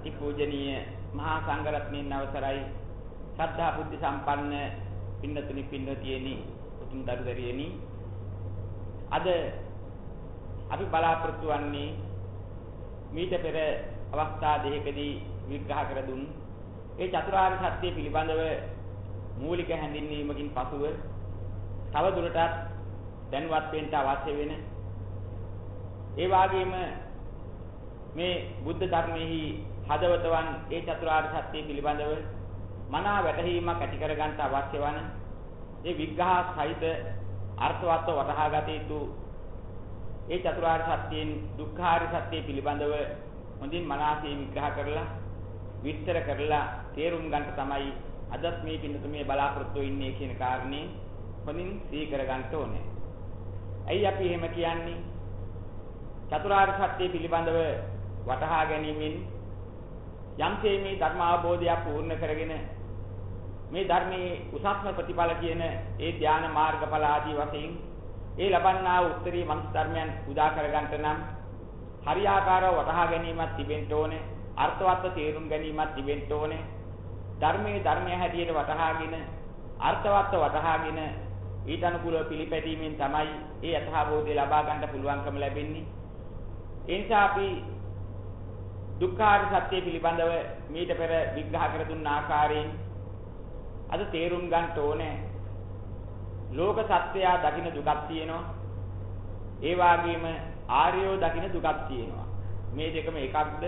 අතිපූජනීය මහා සංඝරත්නයන් අවසරයි. ශ්‍රද්ධා බුද්ධ සම්පන්න පින්නතුනි පින්නතියනි උතුම් දරුදරියනි. අද අපි බලාපොරොත්තු වන්නේ මීට පෙර අවස්ථා දෙකකදී විග්‍රහ කර දුන් ඒ චතුරාර්ය සත්‍ය පිළිබඳව මූලික හැඳින්වීමකින් පසුව තව දුරටත් දැනුවත් වෙන්න අවශ්‍ය වෙන ඒ වගේම මේ බුද්ධ ධර්මයේ හදවතවන් ඒ චතුරාර්ය සත්‍ය පිළිබඳව මනා වැටහීමක් ඇති කර ගන්නට අවශ්‍ය වන ඒ විග්‍රහ සහිත අර්ථවත්ව වටහා ගත යුතු ඒ චතුරාර්ය සත්‍යයෙන් දුක්ඛාර්ය සත්‍ය පිළිබඳව හොඳින් මනසේ විග්‍රහ කරලා විස්තර කරලා තේරුම් ගන්න තමයි අදත් මේ පින්නතුමේ බලාපොරොත්තු ඉන්නේ කියන කාරණේ හොඳින් සිහි කර ගන්න ඕනේ. ඇයි අපි එහෙම කියන්නේ? චතුරාර්ය සත්‍ය පිළිබඳව වටහා ගැනීමෙන් යම්සේ මේ ධර්ම අවබෝධය පූර්ණ කරගෙන මේ ධර්මයේ උසස්ම ප්‍රතිඵල කියන ඒ ධාන මාර්ගඵල ආදී වශයෙන් ඒ ලබන්නා වූ උත්තරී මනුස්ස ධර්මයන් උදා කරගන්නට නම් හරියාකාරව වටහා ගැනීමක් තිබෙන්න ඕනේ අර්ථවත් තේරුම් ගැනීමක් තිබෙන්න ඕනේ. ධර්මයේ ධර්මය හැටියට වටහාගෙන අර්ථවත් වටහාගෙන ඊට අනුකූලව පිළිපැදීමෙන් තමයි ඒ යථාභෝධය ලබා ගන්න පුළුවන්කම ලැබෙන්නේ. ඒ නිසා අපි දුක්ඛාර සත්‍ය පිළිබඳව මීට පෙර විග්‍රහ කර දුන්න ආකාරයෙන් අද තේරුම් ගන්න ඕනේ. ලෝක සත්‍යය දකින්න දුකක් තියෙනවා. ඒ වගේම ආර්යෝ දකින්න දුකක් තියෙනවා. මේ දෙකම එකක්ද?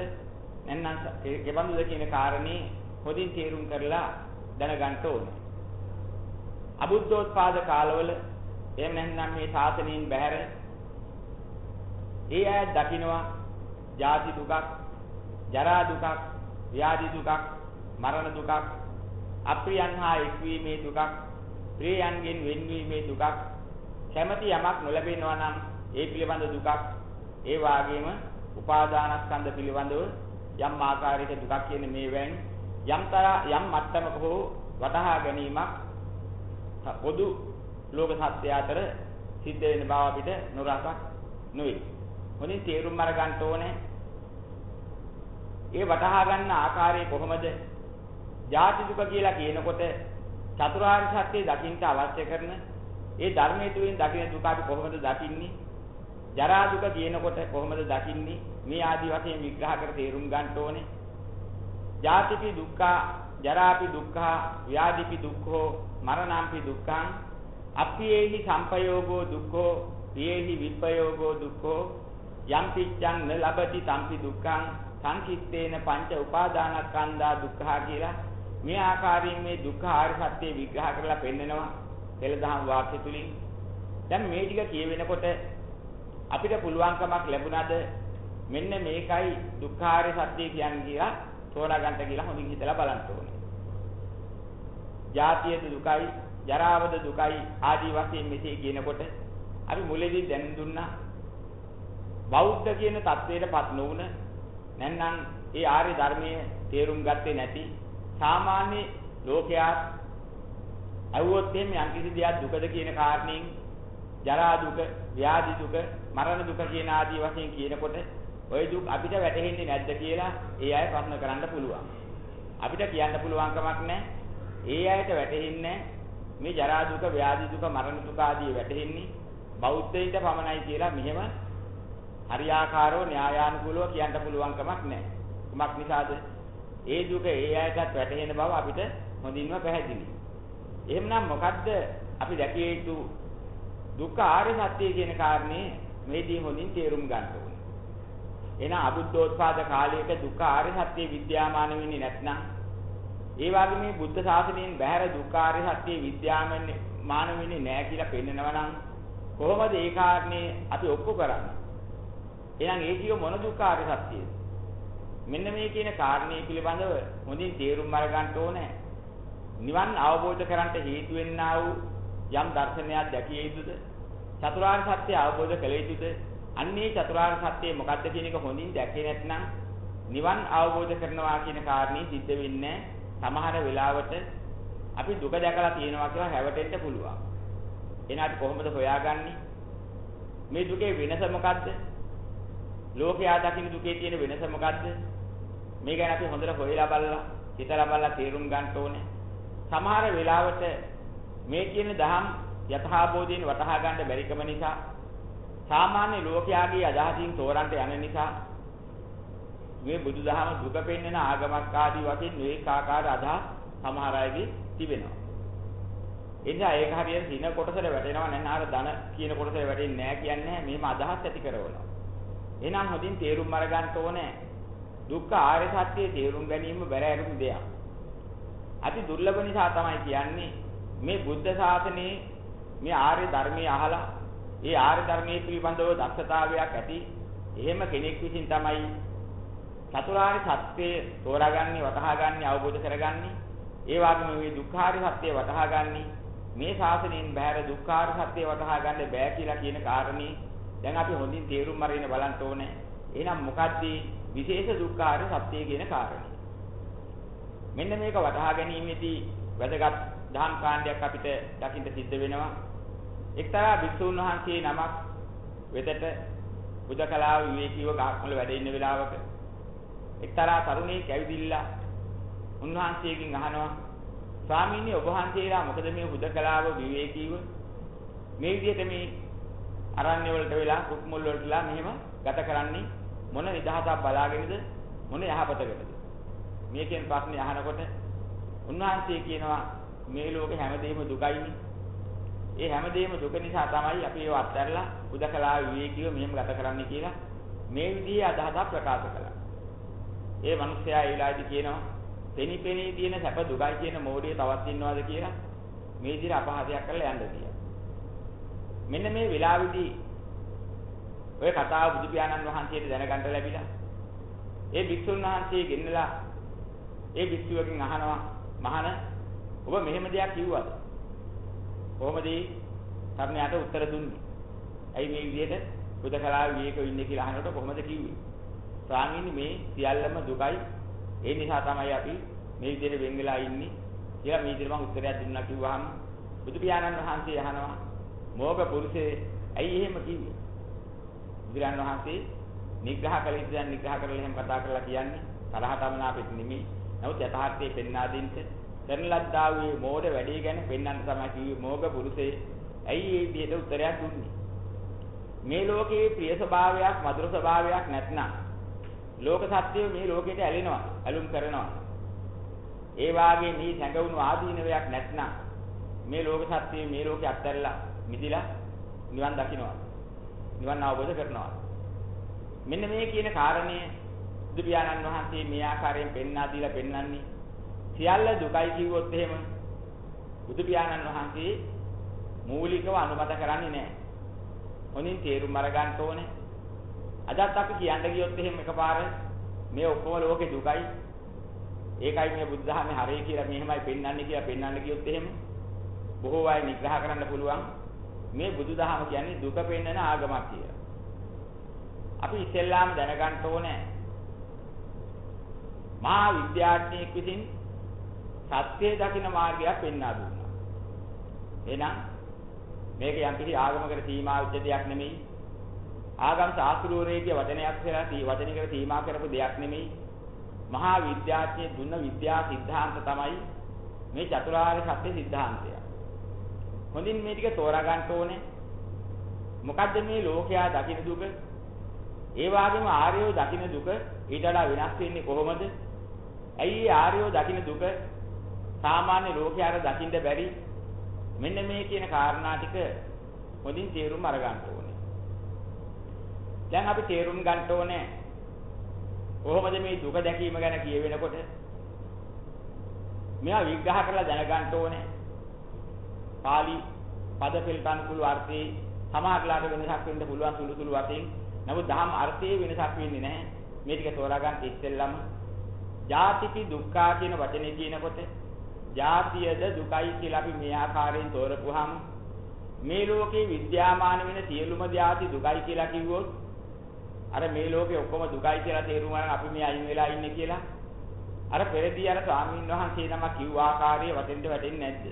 නැත්නම් ඒකබඳුද කියන කාරණේ හොඳින් තේරුම් කරලා දැනගන්න ඕනේ. අබුද්ධෝත්පාද කාලවල එහෙම නැත්නම් මේ ශාසනයෙන් බැහැර ඒ අය දකින්නවා ජාති දුකක් ජරා දුකක් ව්‍යාධි දුකක් මරණ දුකක් අප්‍රියයන් හා එක්වීමේ දුකක් ප්‍රියයන්ගෙන් වෙන්වීමේ දුකක් කැමැති යමක් නොලැබෙනවා නම් ඒ පිළිබඳ දුකක් ඒ වාගේම උපාදානස්කන්ධ පිළිබඳව යම් ආකාරයක දුකක් කියන මේවෙන් යම් තරා යම් මට්ටමක හෝ වටහා ගැනීමක් පොදු ලෝක සත්‍ය අතර සිද්ධ වෙන බව අපිට නොරසක් නොවේ. හොඳින් තේරුම් අරගන්න ඕනේ. ඒ වටහා ගන්න ආකාරය කොහොමද? ජාති දුක කියලා කියනකොට චතුරාර්ය සත්‍ය දකින්න අවශ්‍ය කරන ඒ ධර්මයේ තුලින් දකින දුක අපි කොහොමද දකින්නේ? ජරා දුක කියනකොට කොහොමද දකින්නේ? මේ ආදි වශයෙන් විග්‍රහ කර තේරුම් ගන්න ඕනේ. ජාතිපි දුක්ඛ, ජරාපි දුක්ඛ, ව්‍යාධිපි දුක්ඛෝ, මරණම්පි දුක්ඛං, අප්පියේහි සම්පයෝගෝ දුක්ඛෝ, පියේහි විප්පයෝගෝ දුක්ඛෝ, යම් පිච්ඡං න ලබති තම්පි දුක්ඛං, සංකිට්ඨේන පංච උපාදානස්කන්ධා දුක්ඛා කියලා මේ ආකාරයෙන් මේ දුක්ඛ ආර්ය සත්‍ය විග්‍රහ කරලා පෙන්නනවා තෙලදහම් වාක්‍ය තුලින්. දැන් මේ ටික කියවෙනකොට අපිට පුළුවන්කමක් ලැබුණාද? මෙන්න මේකයි දුක්ඛ ආර්ය සත්‍ය කියන්නේ කියලා තෝරාගන්න කියලා හොඳින් හිතලා බලන්න ඕනේ. ජාතියේ දුකයි, ජරාවද දුකයි ආදී වශයෙන් මෙසේ කියනකොට අපි මුලදී දැන් දුන්නා. බෞද්ධ කියන தത്വයටපත් නොවුන නැත්නම් ඒ ආර්ය ධර්මයේ තේරුම් ගත්තේ නැති සාමාන්‍ය ලෝකයා අහුවොත් එimhe යම්කිසි දෙයක් දුකද කියන කාරණෙන් ජරා දුක, ව්‍යාධි දුක, මරණ දුක කියන ආදී වශයෙන් කියනකොට ওই දුක් අපිට වැටහෙන්නේ නැද්ද කියලා ඒ අය ප්‍රශ්න කරන්න පුළුවන්. අපිට කියන්න පුළුවන් කමක් නැහැ. ඒ අයට වැටහෙන්නේ මේ ජරා දුක, ව්‍යාධි දුක, මරණ දුක ආදී වැටහෙන්නේ බෞද්ධයින්ට පමණයි කියලා මෙහෙම හරියාකාරව න්‍යායානුකූලව කියන්න පුළුවන් කමක් නැහැ. කුමක් නිසාද? ඒ දුක ඒ අයටත් වැටහෙන බව අපිට හොඳින්ම පැහැදිලි. එහෙමනම් මොකද්ද අපි දැකිය යුතු දුක්ඛ ආර්ය සත්‍ය කියන කාරණේ මේදී හොඳින් තේරුම් ගන්න ඕනේ. එහෙනම් අබුද්ධෝත්පාද කාලයක දුක්ඛ ආර්ය සත්‍ය විද්‍යාමාන වෙන්නේ නැත්නම් ඒ වගේ මේ බුද්ධ ශාසනයෙන් බැහැර දුක්ඛ ආර්ය සත්‍ය විද්‍යාමාන මාන වෙන්නේ නැහැ කියලා පෙන්නනවා නම් කොහොමද ඒ කාරණේ අපි ඔප්පු කරන්නේ? එහෙනම් ඒ කිය මොන දුක්ඛ ආර්ය සත්‍යද? මෙන්න මේ කියන කාරණේ පිළිබඳව හොඳින් තේරුම් අරගන්න ඕනේ. නිවන් අවබෝධ කරගන්නට හේතු වෙන්නා වූ යම් දර්ශනයක් දැකිය යුතුද? චතුරාර්ය සත්‍ය අවබෝධ කළ යුතුද? අන්නේ චතුරාර්ය සත්‍ය මොකක්ද කියන එක හොඳින් දැකේ නැත්නම් නිවන් අවබෝධ කරනවා කියන කාරණේ සිද්ධ වෙන්නේ සමහර වෙලාවට අපි දුක දැකලා තියෙනවා කියලා හැවටෙන්න පුළුවන්. එහෙනම් අපි කොහොමද හොයාගන්නේ? මේ දුකේ වෙනස මොකද්ද? ලෝකයා දකින්න දුකේ තියෙන වෙනස මොකද්ද? මේ ගැන අපි හොඳට හොයලා බලලා හිතලා බලලා තේරුම් ගන්න ඕනේ. සමහර වෙලාවට මේ කියන දහම් යථාබෝධයෙන් වටහා ගන්න බැරිකම නිසා සාමාන්‍ය ලෝකයාගේ අදහසින් තෝරන්න යන නිසා මේ බුදුදහම දුක පෙන්වන ආගමක් ආදී වශයෙන් මේක ආකාර අදහස් සමහර අයගේ තිබෙනවා. එනිසා ඒක හරියට දින කොටසට වැටෙනවා නැත්නම් අර ධන කියන කොටසට වැටෙන්නේ නැහැ කියන්නේ මේම අදහස් ඇති කරවනවා. එහෙනම් හොඳින් තේරුම් අරගන්න ඕනේ. දුක්ඛ ආර්ය සත්‍යයේ තේරුම් ගැනීම බැර ඇරුම් දෙයක්. අති දුර්ලභ නිසා තමයි කියන්නේ මේ බුද්ධ ශාසනයේ මේ ආර්ය ධර්මයේ අහලා ඒ ආර්ය ධර්මයේ පිළිබඳව දක්ෂතාවයක් ඇති. එහෙම කෙනෙක් විසින් තමයි චතුරාර්ය සත්‍යය තෝරාගන්නේ වටහාගන්නේ අවබෝධ කරගන්නේ. ඒ වගේම මේ දුක්ඛාර්ය සත්‍යය වටහාගන්නේ. මේ ශාසනයෙන් බැහැර දුක්ඛාර්ය සත්‍යය වටහා ගන්න බෑ කියලා කියන කාරණේ දැන් අපි හොඳින් තේරුම් අරගෙන බලන්න ඕනේ. එහෙනම් මොකද්ද විශේෂ දුක්ඛාර්ය සත්‍යය කියන කාරණේ? මෙන්න මේක වටහා ගැනීමේදී වැදගත් දහම් කාණ්ඩයක් අපිට දකින්න සිද්ධ වෙනවා. එක්තරා භික්ෂුන් වහන්සේ නමක් වෙතට බුදකලාව විවේකීව ගහක්මල වැඩ ඉන්න වෙලාවක එක්තරා තරුණයෙක් ඇවිදිලා උන්වහන්සේගෙන් අහනවා ස්වාමීනි ඔබ වහන්සේලා මොකද මේ හුදකලාව විවේකීව මේ විදිහට මේ අරණ්‍ය වලට වෙලා කුක්මුල් වලටලා මෙහෙම ගත කරන්නේ මොන නිදහසක් බලාගෙනද මොන යහපතකටද? මේ කියන ප්‍රශ්නේ අහනකොට උන්වහන්සේ කියනවා මේ ලෝකේ හැමදේම දුකයිනේ. ඒ හැමදේම දුක නිසා තමයි අපි ඒව අත්හැරලා හුදකලාව විවේකීව මෙහෙම ගත කරන්නේ කියලා මේ විදිහේ අදහසක් ප්‍රකාශ කළා. ඒ මිනිස්සයා ඒ වෙලාවේදී කියනවා පෙනි පෙනී තියෙන සැප දුකයි කියන මෝඩිය තවත් ඉන්නවද කියලා? මේ විදිහට අපහාසයක් කරලා යන්න කියලා. මෙන්න මේ වෙලාවේදී ඔය කතාව බුදු පියාණන් වහන්සේට දැනගන්න ලැබිලා ඒ භික්ෂුන් වහන්සේ ගෙන්නලා ඒ භික්ෂුවකින් අහනවා මහාන ඔබ මෙහෙම දෙයක් කිව්වද? කොහොමද තරණයට උත්තර දුන්නේ? ඇයි මේ විදිහට බුදකලා විවේක ඉන්නේ කියලා අහනකොට කොහොමද කිව්වේ? ස්වාමීනි මේ සියල්ලම දුකයි ඒ නිසා තමයි අපි මේ විදිහට වෙන් වෙලා ඉන්නේ කියලා මේ විදිහට මම උත්තරයක් දුන්නා කිව්වහම බුදු පියාණන් වහන්සේ අහනවා මෝග පුරුෂේ ඇයි එහෙම කිව්වේ? බුදුරන් වහන්සේ නිග්‍රහ කළ යුතු දැන් නිග්‍රහ කරලා එහෙම කතා කරලා කියන්නේ තරහ තමන අපිට නෙමෙයි. නමුත් යථාර්ථයේ පෙන්වා දෙන්න කරන ලද්දා වූ මෝඩ වැඩි ගැන පෙන්වන්න තමයි කිව්වේ මෝග පුරුෂේ ඇයි මේ විදිහට උත්තරයක් දුන්නේ? මේ ලෝකයේ ප්‍රිය ස්වභාවයක් මధుර ස්වභාවයක් නැත්නම් ලෝක සත්‍යය මේ ලෝකෙට ඇලෙනවා, ඇලුම් කරනවා. ඒ වාගේ මේ සැඟවුණු ආදීනවයක් නැත්නම් මේ ලෝක සත්‍යය මේ ලෝකේ අත්හැරලා මිදිලා නිවන් දකින්නවා. නිවන් අවබෝධ කරනවා. මෙන්න මේ කියන කාරණය බුදු පියාණන් වහන්සේ මේ ආකාරයෙන් පෙන්වා දීලා පෙන්වන්නේ සියල්ල දුකයි කිව්වොත් එහෙම බුදු පියාණන් වහන්සේ මූලිකව අනුමත කරන්නේ නැහැ. හොඳින් තේරුම් අරගන්න ඕනේ. අදත් අපි කියන්න ගියොත් එහෙම එකපාර මේ ඔක්කොම ලෝකේ දුකයි. ඒකයි මේ බුද්ධහමේ හරය කියලා මෙහෙමයි පෙන්වන්නේ කියලා පෙන්වන්න ගියොත් එහෙම බොහෝ අය නිග්‍රහ කරන්න පුළුවන් මේ බුදුදහම කියන්නේ දුක පෙන්වන ආගමක් කියලා. අපි ඉස්සෙල්ලාම දැනගන්න ඕනේ මහා විද්‍යාඥයෙක් විසින් සත්‍ය දකින්න මාර්ගයක් පෙන්වා දුන්නා. එහෙනම් මේක යම්කිසි ආගමකට සීමා වෙච්ච දෙයක් නෙමෙයි. ආගම් ශාස්ත්‍රෝරේගේ වචනයක් කියලා තී වචනිකට සීමා කරපු දෙයක් නෙමෙයි. මහා විද්‍යාඥයෙ දුන්න විද්‍යා සිද්ධාන්ත තමයි මේ චතුරාර්ය සත්‍ය සිද්ධාන්තය. හොඳින් මේ ටික තෝරා ගන්න ඕනේ. මොකද්ද මේ ලෝකයා දකින්න දුක? ඒ වගේම ආර්යෝ දකින්න දුක ඊට වඩා වෙනස් වෙන්නේ කොහොමද? ඇයි ආර්යෝ දකින්න දුක සාමාන්‍ය ලෝකයාට දකින්න බැරි? මෙන්න මේ කියන කාරණා ටික හොඳින් තේරුම් අරගන්න ඕනේ. දැන් අපි තේරුම් ගන්න ඕනේ කොහොමද මේ දුක දැකීම ගැන කියවෙනකොට මෙයා විග්‍රහ කරලා දැනගන්න ඕනේ. පාලි පද පෙළට අනුකූල අර්ථේ සමහරලාට වෙනසක් වෙන්න පුළුවන් සුළු සුළු වශයෙන්. නමුත් දහම් අර්ථයේ වෙනසක් වෙන්නේ නැහැ. මේ ටික තෝරා ගන්න ඉස්සෙල්ලම ජාතිපි දුක්ඛා කියන වචනේ කියනකොට ජාතියද දුකයි කියලා අපි මේ ආකාරයෙන් තෝරපුවාම මේ ලෝකේ විද්‍යාමාන වෙන සියලුම ಜಾති දුකයි කියලා කිව්වොත් අර මේ ලෝකේ ඔක්කොම දුකයි කියලා තේරුම් ගන්න අපි මේ අයින් වෙලා ඉන්නේ කියලා අර පෙරදී අර ස්වාමීන් වහන්සේ නම කිව්ව ආකාරයේ වටෙන්ට වැටෙන්නේ නැද්ද?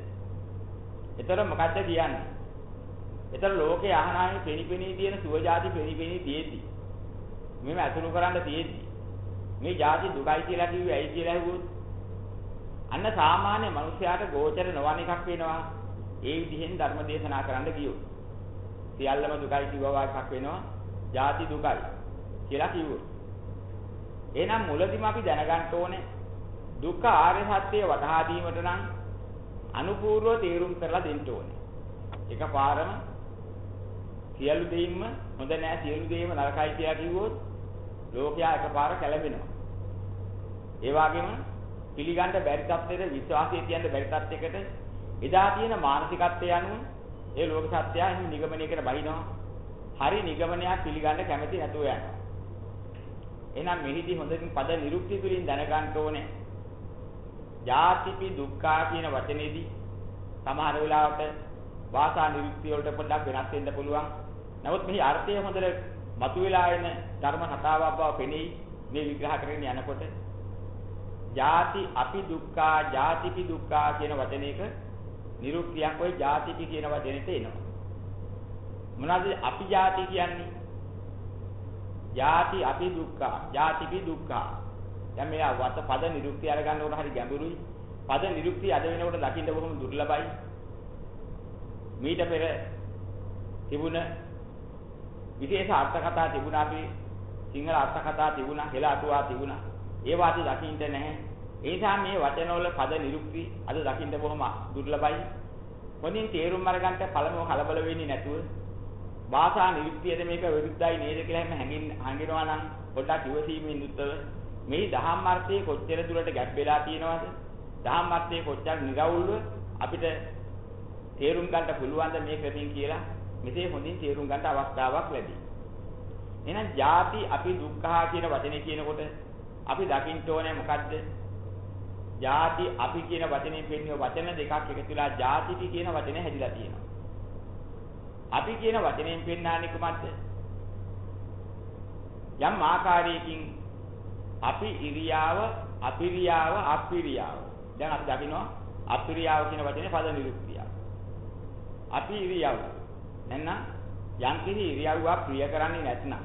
ඒතර මොකද්ද කියන්නේ? ඒතර ලෝකේ අහනාවේ පෙනිපෙනී තියෙන සුවජාති පෙනිපෙනී තියෙද්දි මෙව අතුරු කරන්න තියෙද්දි මේ ජාති දුකයි කියලා කිව්වේ ඇයි කියලා ඇහුවොත් අන්න සාමාන්‍ය මිනිස්යාට ගෝචර නොවන එකක් වෙනවා. ඒ විදිහෙන් ධර්ම දේශනා කරන්න ගියොත්. සියල්ලම දුකයි කිව්වා එකක් වෙනවා. ජාති දුකයි කියලා කිව්වොත්. එහෙනම් මුලදිම අපි දැනගන්න ඕනේ දුක්ඛ ආර්ය සත්‍ය වටහා දීමට නම් අනුපූර්ව තේරුම් කරලා දෙන්න ඕනේ. එකපාරම සියලු දෙයින්ම හොඳ නෑ සියලු දෙයින්ම නරකයි කියලා කිව්වොත් ලෝකයා එකපාර කැළඹෙනවා. ඒ වගේම පිළිගන්න බැරි තත්ත්වෙට විශ්වාසය තියන්න බැරි තත්ත්වයකට එදා තියෙන මානසිකත්වය අනුව ඒ ලෝක සත්‍යය එහෙම නිගමනයකට බහිනවා. හරි නිගමනයක් පිළිගන්න කැමති නැතුව යනවා. එහෙනම් මෙහිදී හොඳින් පද නිරුක්ති තුලින් දැනගන්න ඕනේ. ජාතිපි දුක්ඛා කියන වචනේදී සමහර වෙලාවට වාසා නිරුක්ති වලට පොඩ්ඩක් වෙනස් වෙන්න පුළුවන්. නමුත් මෙහි අර්ථය හොඳට මතුවලා එන ධර්ම කතාවක් බව පෙනෙයි මේ විග්‍රහ කරගෙන යනකොට. ජාති අපි දුක්ඛා ජාතිපි දුක්ඛා කියන වචනයක නිරුක්තියක් ওই ජාතිපි කියන වචනෙට එනවා. මොනවද අපි ජාති කියන්නේ? ජාති අපි දුක්ඛා ජාතිපි දුක්ඛා දැන් මේ වත පද නිරුක්ති අරගන්න උන හරි ගැඹුරුයි. පද නිරුක්ති අද වෙනකොට දකින්න බොහොම දුර්ලභයි. මීට පෙර තිබුණ විශේෂ අර්ථ කතා තිබුණා අපි සිංහල අර්ථ කතා තිබුණා හෙළ අටුවා තිබුණා. ඒවා අද දකින්න නැහැ. ඒ නිසා මේ වචනවල පද නිරුක්ති අද දකින්න බොහොම දුර්ලභයි. හොඳින් තේරුම් අරගන්න පළමුව කලබල වෙන්නේ නැතුව භාෂා නිරුක්තියද මේක විරුද්ධයි නේද කියලා හැම හැඟින් හංගිනවා නම් පොඩ්ඩක් ඉවසීමෙන් යුක්තව මේ ධම්මාර්ථයේ කොච්චර දුරට ගැප් වෙලා තියෙනවද? ධම්මාර්ථයේ කොච්චර නිරවුල්ව අපිට තේරුම් ගන්නට පුළුවන්ද මේ ක්‍රමෙන් කියලා මෙසේ හොඳින් තේරුම් ගන්නට අවස්ථාවක් ලැබේ. එහෙනම් ಜಾති අපි දුක්ඛා කියන වචනේ කියනකොට අපි දකින්න ඕනේ මොකද්ද? ಜಾති අපි කියන වචනේ පෙන්නේ වචන දෙකක් එකතුලා ಜಾතිටි කියන වචනේ හැදිලා තියෙනවා. අපි කියන වචනයෙන් පෙන්වන්නේ කොහොමද? යම් ආකාරයකින් අපි ඉරියාව, අපිරියාව, අපිරියාව. දැන් අපි දකිනවා අපිරියාව කියන වචනේ පද නිරුක්තිය. අපි ඉරියව්. එහෙනම් යම්කිසි ඉරියව්වක් ප්‍රිය කරන්නේ නැත්නම්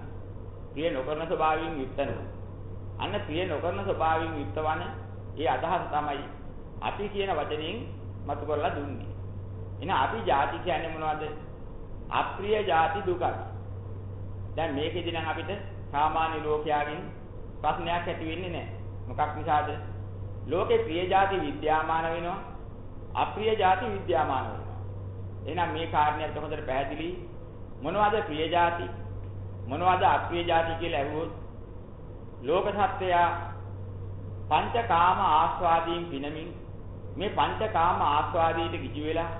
ප්‍රිය නොකරන ස්වභාවයෙන් යුක්තනවා. අන්න ප්‍රිය නොකරන ස්වභාවයෙන් යුක්තවන ඒ අදහස තමයි අපි කියන වචنين මතු කරලා දුන්නේ. එහෙනම් අපි ಜಾති කියන්නේ මොනවද? අප්‍රිය ಜಾති දුකයි. දැන් මේකෙදි නම් අපිට සාමාන්‍ය ලෝකයාගෙන් ප්‍රශ්නයක් ඇති වෙන්නේ නැහැ. මොකක් නිසාද? ලෝකේ ප්‍රිය જાති විද්‍යාමාන වෙනවා. අප්‍රිය જાති විද්‍යාමාන වෙනවා. එහෙනම් මේ කාරණේත් හොඳට පැහැදිලි. මොනවද ප්‍රිය જાති? මොනවද අප්‍රිය જાති කියලා අහුවොත් ලෝක සත්‍යයා පංචකාම ආස්වාදයෙන් පිනමින් මේ පංචකාම ආස්වාදයට කිසි වෙලා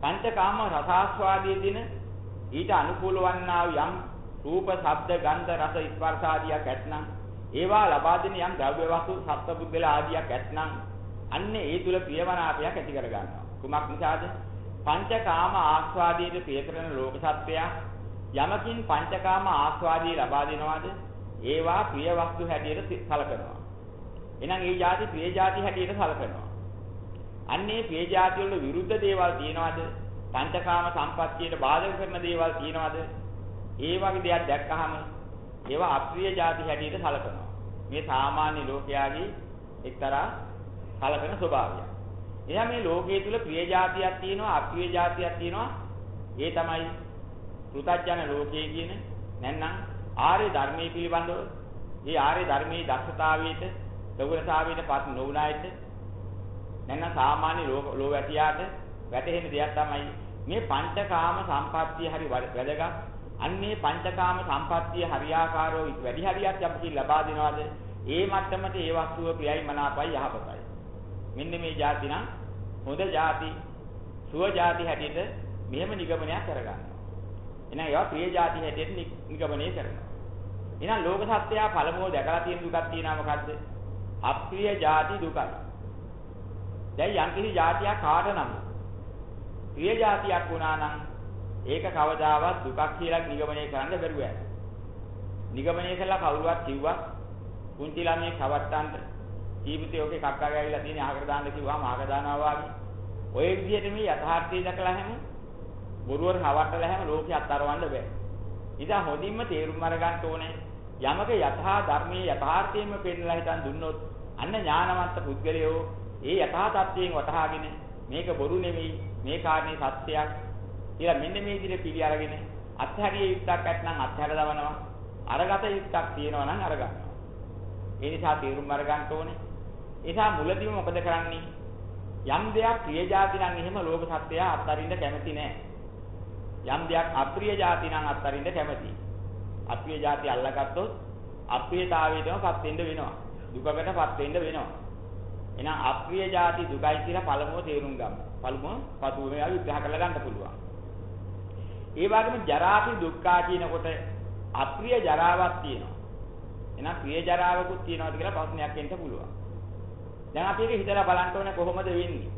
පංචකාම රසාස්වාදයේ දින ඊට අනුකූල වන්නා යම් රූප, ශබ්ද, ගන්ධ, රස, ස්පර්ශ ආදියක් ඇතනම් ඒවා ලබා දෙන යම් ද්‍රව්‍ය වස්තු සත්පුද්ගල ආදියක් ඇත්නම් අන්න ඒ තුල ප්‍රියමනාපයක් ඇති කර ගන්නවා. කුමක් නිසාද? පංචකාම ආස්වාදයේ ප්‍රියකරන ලෝක සත්වයා යමකින් පංචකාම ආස්වාදයේ ලබා දෙනවාද? ඒවා ප්‍රිය වස්තු හැටියට සලකනවා. එහෙනම් ඒ જાති ප්‍රිය જાති හැටියට සලකනවා. අන්නේ ප්‍රිය જાති වල විරුද්ධ දේවල් තියනවාද? පංචකාම සම්පත්තියට බාධා කරන දේවල් තියනවාද? ඒ වගේ දෙයක් දැක්කහම ඒවා අප්‍රිය જાති හැටියට සලකනවා. මේ සාමාන්‍ය ලෝකයාගේ එක්තරා සලකන ස්වභාවය එයා මේ ලෝකයේ තුල ප්‍රිය જાතියක් තියෙනවා අප්‍රිය જાතියක් තියෙනවා. ඒ තමයි පෘථජන ලෝකයේ කියන නැත්නම් ආර්ය ධර්මයේ පිළිබඳව ඒ ආර්ය ධර්මයේ දක්ෂතාවයට ප්‍රගුණතාවයට පත් නොවුනායට නැත්නම් සාමාන්‍ය ලෝවැතියාට වැටහෙන දෙයක් තමයි මේ පංචකාම සම්පත්තිය හරි වැදගත්. අන්නේ පංචකාම සම්පත්තිය හරියාකාරව වැඩි හරියක් අපි ලබා දෙනවාද? ඒ මට්ටමට ඒ වස්තුව ප්‍රියයි මනාපයි යහපතයි. මෙන්න මේ જાති නම් හොඳ જાති, සුව જાති හැටියට මෙහෙම නිගමනයක් කරගන්නවා. එහෙනම් ඒවා ප්‍රිය જાති හැටියට නිගමනය කරනවා. එහෙනම් ලෝක සත්‍යය පළමුව දැකලා තියෙන දුකක් තියෙනවා මොකද්ද? අප්‍රිය જાති දුකයි. දැන් යම්කිසි જાතියක් කාට නම් ප්‍රිය જાතියක් වුණා නම් ඒක කවදාවත් දුකක් කියලා නිගමනය කරන්න බැරුව යනවා. නිගමනය කළා කවුරුවත් කිව්වත් කුංචි ළමයේ කවට්ටන්න ජීවිතේ ඔකේ කක්කා ගෑවිලා තියෙන අහකට දාන්න කිව්වම අහක දානවා වගේ. ඔය විදිහට මේ යථාර්ථය දැකලා හැම බොරුවර හවට්ටලා හැම ලෝකේ අත්තරවන්න බෑ. ඉතින් හොඳින්ම තේරුම් අරගන්න ඕනේ යමක යථා ධර්මයේ යථාර්ථයෙන්ම පෙන්ලා හිතන් දුන්නොත් අන්න ඥානවන්ත පුද්ගලයෝ ඒ යථා තත්ත්වයෙන් වටහාගෙන මේක බොරු නෙමෙයි මේ කාරණේ සත්‍යයක් කියලා මෙන්න මේ විදිහට පිළි අරගෙන අත්හැරිය යුක්තක් ඇත්නම් අත්හැර දවනවා අරගත යුක්තක් තියෙනවා නම් අරගන්නවා ඒ නිසා තීරුම් අරගන්න ඕනේ. ඒ නිසා මුලදීම මොකද කරන්නේ? යම් දෙයක් ප්‍රිය જાති නම් එහෙම ලෝභ සත්‍යය අත්හරින්න කැමති නෑ. යම් දෙයක් අප්‍රිය જાති නම් අත්හරින්න කැමති. අප්‍රිය જાති අල්ලගත්තොත් අප්‍රියතාවයටමපත් වෙන්න වෙනවා. දුකකටපත් වෙන්න වෙනවා. එහෙනම් අප්‍රිය જાති දුකයි කියලා පළමුව තේරුම් ගන්න. පළමුව පතුමේ විග්‍රහ කරලා ගන්න පුළුවන්. ඒ වගේම ජරාපි දුක්ඛා කියනකොට අප්‍රිය ජරාවක් තියෙනවා. එහෙනම් ප්‍රිය ජරාවකුත් තියෙනවද කියලා ප්‍රශ්නයක් එන්න පුළුවන්. දැන් අපි ඒක හිතලා බලන්න ඕනේ කොහොමද වෙන්නේ?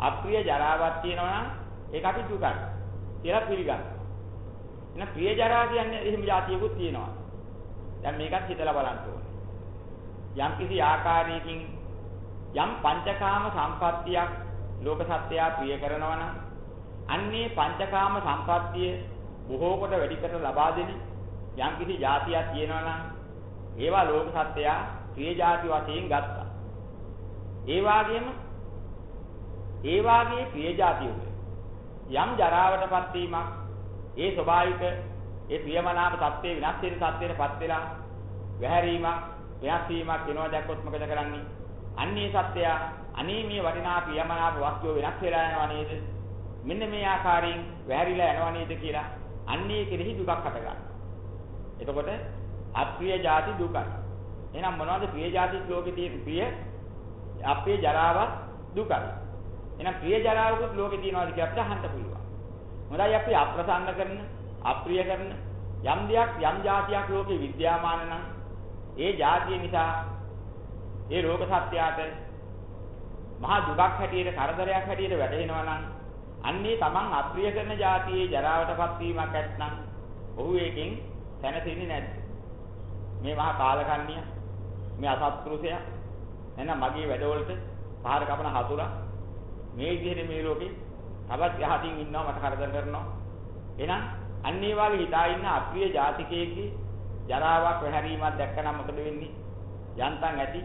අප්‍රිය ජරාවක් තියෙනවා නම් ඒක අපි දුකයි කියලා පිළිගන්නවා. එහෙනම් ප්‍රිය ජරා කියන්නේ එහෙම જાතියකුත් තියෙනවා. දැන් මේකත් හිතලා බලන්න ඕනේ. යම් කිසි ආකාරයකින් යම් පංචකාම සම්පත්තියක් ලෝක සත්‍යය ප්‍රිය කරනවා නම් අන්නේ පංචකාම සම්පත්තිය බොහෝ කොට වැඩි කර ලබා දෙන යම් කිසි જાතියක් තියෙනවා නම් ඒවා ලෝක සත්‍යයා ක්‍රියාජාති වශයෙන් ගත්තා. ඒ වාගේම ඒ වාගේ ක්‍රියාජාතියක යම් ජරාවටපත් වීමක් ඒ ස්වභාවික ඒ ප්‍රියමනාප தත්ත්වේ විනාශ වෙන தත්ත්වයටපත් වෙලා වැහැරීමක් වෙනස් වීමක් වෙනවා දැක්කොත් මොකද කරන්නේ? අන්නේ සත්‍යයා අනේ මේ වටිනා ප්‍රියමනාප වස්තුව වෙනස් වෙලා යනවා නේද? මෙන්න මේ ආකාරයෙන් වැහැරිලා යනවා නේද කියලා අන්නේ කෙරෙහි දුකක් හටගන්නවා. එතකොට අප්‍රිය ಜಾති දුකයි. එහෙනම් මොනවද ප්‍රිය ಜಾති ලෝකේ තියෙන ප්‍රිය? අප්‍රිය ජරාවත් දුකයි. එහෙනම් ප්‍රිය ජරාවකුත් ලෝකේ තියෙනවාද කියලා අපිට අහන්න පුළුවන්. මොඳයි අපි අප්‍රසන්න කරන, අප්‍රිය කරන යම් දෙයක් යම් જાතියක් ලෝකේ විද්‍යාමාන නම් ඒ જાතිය නිසා ඒ රෝග සත්‍යයට මහා දුකක් හැටියට කරදරයක් හැටියට වැටෙනවා නම් අන්නේ Taman අප්‍රිය කරන જાතියේ ජරාවටපත් වීමක් ඇත්නම් ඔහු ඒකෙන් තැනසෙන්නේ නැද්ද මේ මහා කාලකන්ණිය මේ අසත්පුරුෂය එහෙනම් මගේ වැඩවලට පහර කපන හතුරා මේ විදිහට මේ ලෝකේ තවත් යහතින් ඉන්නවා මට කරදර කරනවා. එහෙනම් අන්න ඒ වගේ හිතා ඉන්න අප්‍රිය ජාතිකයෙක්ගේ ජරාවක් වැහැරීමක් දැක්කනම් මොකද වෙන්නේ? යන්තම් ඇති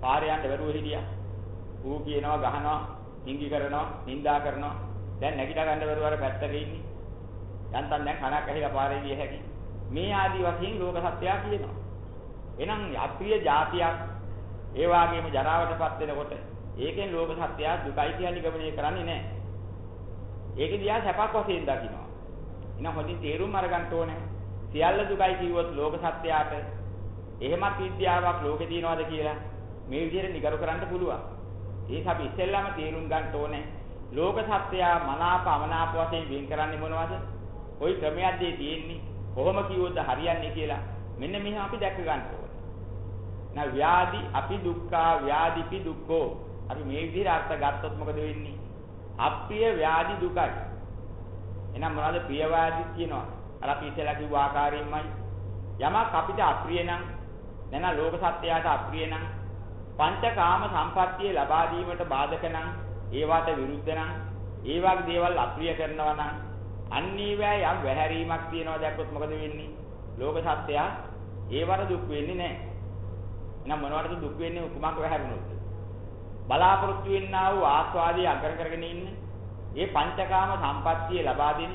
පාරේ යන්න බැරුව හිටියා. ඌ කියනවා ගහනවා, හිඟි කරනවා, නිඳා කරනවා. දැන් නැගිට ගන්න බැරුව අර පැත්තක ඉන්නේ. යන්තම් දැන් කනක් ඇහිලා පාරේ ගිය හැකි. මේ ආදී වශයෙන් ලෝක සත්‍යය කියනවා. එහෙනම් අප්‍රිය જાතියක් ඒ වගේම ජරාවටපත් වෙනකොට ඒකෙන් ලෝක සත්‍යය දුකයි කියන නිගමනය කරන්නේ නැහැ. ඒක දිහා සැපක් වශයෙන් දකිනවා. එහෙනම් හොඳින් තේරුම් අරගන්න ඕනේ. සියල්ල දුකයි කිව්වොත් ලෝක සත්‍යයට එහෙමත් විද්‍යාවක් ලෝකේ තියනවාද කියලා මේ විදිහට නිගරු කරන්න පුළුවන්. ඒක අපි ඉස්සෙල්ලාම තේරුම් ගන්න ඕනේ. ලෝක සත්‍යය මනාප අමනාප වශයෙන් වෙන් කරන්නේ මොනවද? ওই ක්‍රමයක්දී තියෙන්නේ. කොහොම කිව්වොත් හරියන්නේ කියලා මෙන්න මෙහෙම අපි දැක ගන්න ඕනේ. නා ව්‍යාධි අපි දුක්ඛා ව්‍යාධිපි දුක්ඛෝ අපි මේ විදිහට අර්ථ ගත්තොත් මොකද වෙන්නේ? අප්‍රිය ව්‍යාධි දුකයි. එහෙනම් මොනවද ප්‍රිය ව්‍යාධි කියනවා? අර අපි ඉතලා කිව්ව ආකාරයෙන්මයි. යමක් අපිට අප්‍රිය නම් නැන ලෝක සත්‍යයට අප්‍රිය නම් පංචකාම සම්පත්තිය ලබා දීමට බාධක නම් ඒවට විරුද්ධ නම් ඒ වගේ දේවල් අප්‍රිය කරනවා නම් අන්නේවැය යම් වැහැරීමක් තියනවා දැක්කොත් මොකද වෙන්නේ? ලෝක සත්‍යය ඒවට දුක් වෙන්නේ නැහැ. එහෙනම් මොනවටද දුක් වෙන්නේ කුමක් වැහැරුණොත්? බලාපොරොත්තු වෙන්නා වූ ආස්වාදයේ අගර කරගෙන ඉන්න ඒ පංචකාම සම්පත්තිය ලබා දෙන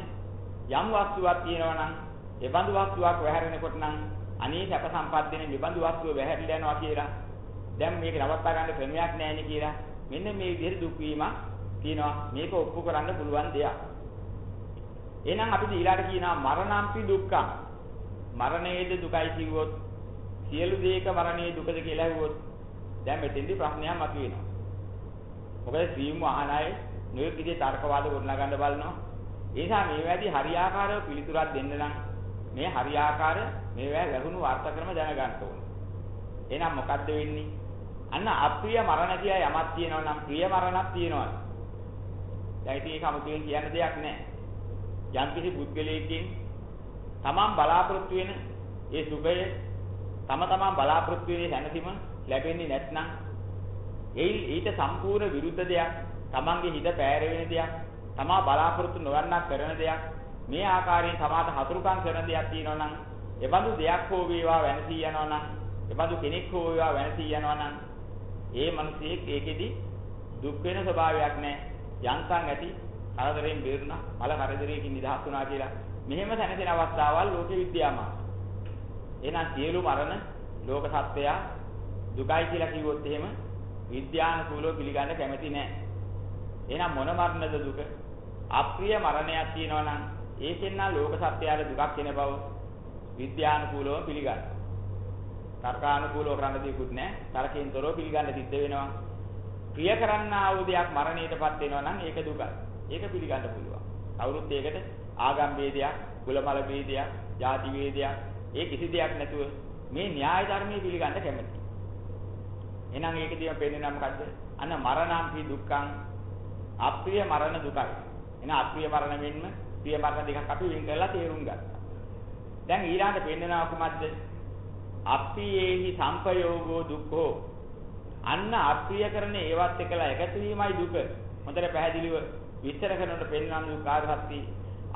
යම් වස්තුවක් තියෙනවා නම් ඒ බඳු වස්තුවක් වැහැරෙනකොට නම් අනේ සැප සම්පත් දෙන මේ බඳු වස්තුව වැහැරිලා යනවා කියලා දැන් මේක නවත්තා ගන්න ක්‍රමයක් නැහැ කියලා මෙන්න මේ විදිහට දුක් වීම තියෙනවා මේක ඔප්පු කරන්න පුළුවන් දෙයක් එහෙනම් අපි ඊළාට කියනවා මරණම්පි දුක්ඛං මරණයේද දුකයි කිව්වොත් සියලු දේක මරණයේ දුකද කියලා ඇහුවොත් දැන් මෙතෙන්දී ප්‍රශ්නයක් මතුවෙනවා මොකද ශ්‍රීම අහන අය නොයෙක් විදිහේ තර්කවාද ගොඩනගා ගන්න බලනවා. ඒ නිසා මේවැදී හරියාකාරව පිළිතුරක් දෙන්න නම් මේ හරියාකාර මේවැ ලැබුණු වාර්තාක්‍රම දැනගන්න ඕනේ. එහෙනම් මොකද්ද වෙන්නේ? අන්න අප්‍රිය මරණ කියලා යමක් තියෙනවා නම් ප්‍රිය මරණක් තියෙනවා. දැන් ඉතින් ඒක අමුතුවෙන් කියන්න දෙයක් නැහැ. යම් කිසි පුද්ගලයෙක්ගෙන් තමන් බලාපොරොත්තු වෙන ඒ සුභය තම තමන් බලාපොරොත්තු වෙන දැනසීම ලැබෙන්නේ නැත්නම් ඒ ඊට සම්පූර්ණ විරුද්ධ දෙයක්, තමන්ගේ හිත පෑරෙන දෙයක්, තමා බලාපොරොත්තු නොවන්නක් කරන දෙයක්, මේ ආකාරයෙන් සමාත හතුරුකම් කරන දෙයක් තියෙනවා නම් එබඳු දෙයක් හෝ වේවා වෙනසී යනවා නම් එබඳු කෙනෙක් හෝ වේවා වෙනසී යනවා නම් ඒ මිනිසෙක් ඒකෙදි දුක් වෙන ස්වභාවයක් නැහැ. යන්තම් ඇති කරදරයෙන් බේරුණා, මල කරදරයකින් නිදහස් වුණා කියලා. මෙහෙම දැනෙන අවස්ථාවල් ලෝක විද්‍යාමාන. එහෙනම් සියලු මරණ ලෝක සත්‍යය දුකයි කියලා කිව්වොත් එහෙම විද්‍යානුකූලව පිළිගන්න කැමති නැහැ. එහෙනම් මොන මරණද දුක? අප්‍රිය මරණයක් තියෙනවා නම් ඒකෙන් නම් ලෝක සත්‍යයට දුකක් එන බව විද්‍යානුකූලව පිළිගන්න. තර්කානුකූලව කරන්න දෙයක්වත් නැහැ. තරකෙන් තොරව පිළිගන්න සිද්ධ වෙනවා. ප්‍රිය කරන්නා වූ දෙයක් මරණයටපත් වෙනවා නම් ඒක දුකයි. ඒක පිළිගන්න පුළුවන්. කවුරුත් ඒකට ආගම් ભેදයක්, කුලමල ભેදයක්, ಜಾති ભેදයක්, ඒ කිසි දෙයක් නැතුව මේ න්‍යාය ධර්මයේ පිළිගන්න කැමති. එහෙනම් ඒකදීම පෙන්නන මොකද්ද? අන්න මරණම්පි දුක්ඛං අප්‍රිය මරණ දුකයි. එහෙනම් අප්‍රිය මරණ මෙන්න ප්‍රිය මරණ දෙකක් අපි වෙන් කරලා තේරුම් ගත්තා. දැන් ඊළඟට පෙන්නනවා කොහොමද? අප්‍රියේහි සංපයෝගෝ දුක්ඛෝ අන්න අප්‍රිය කරන ඒවත් එකලා එකතු වීමයි දුක. හොඳට පැහැදිලිව විස්තර කරනකොට පෙන්වන දුකාරහත්ති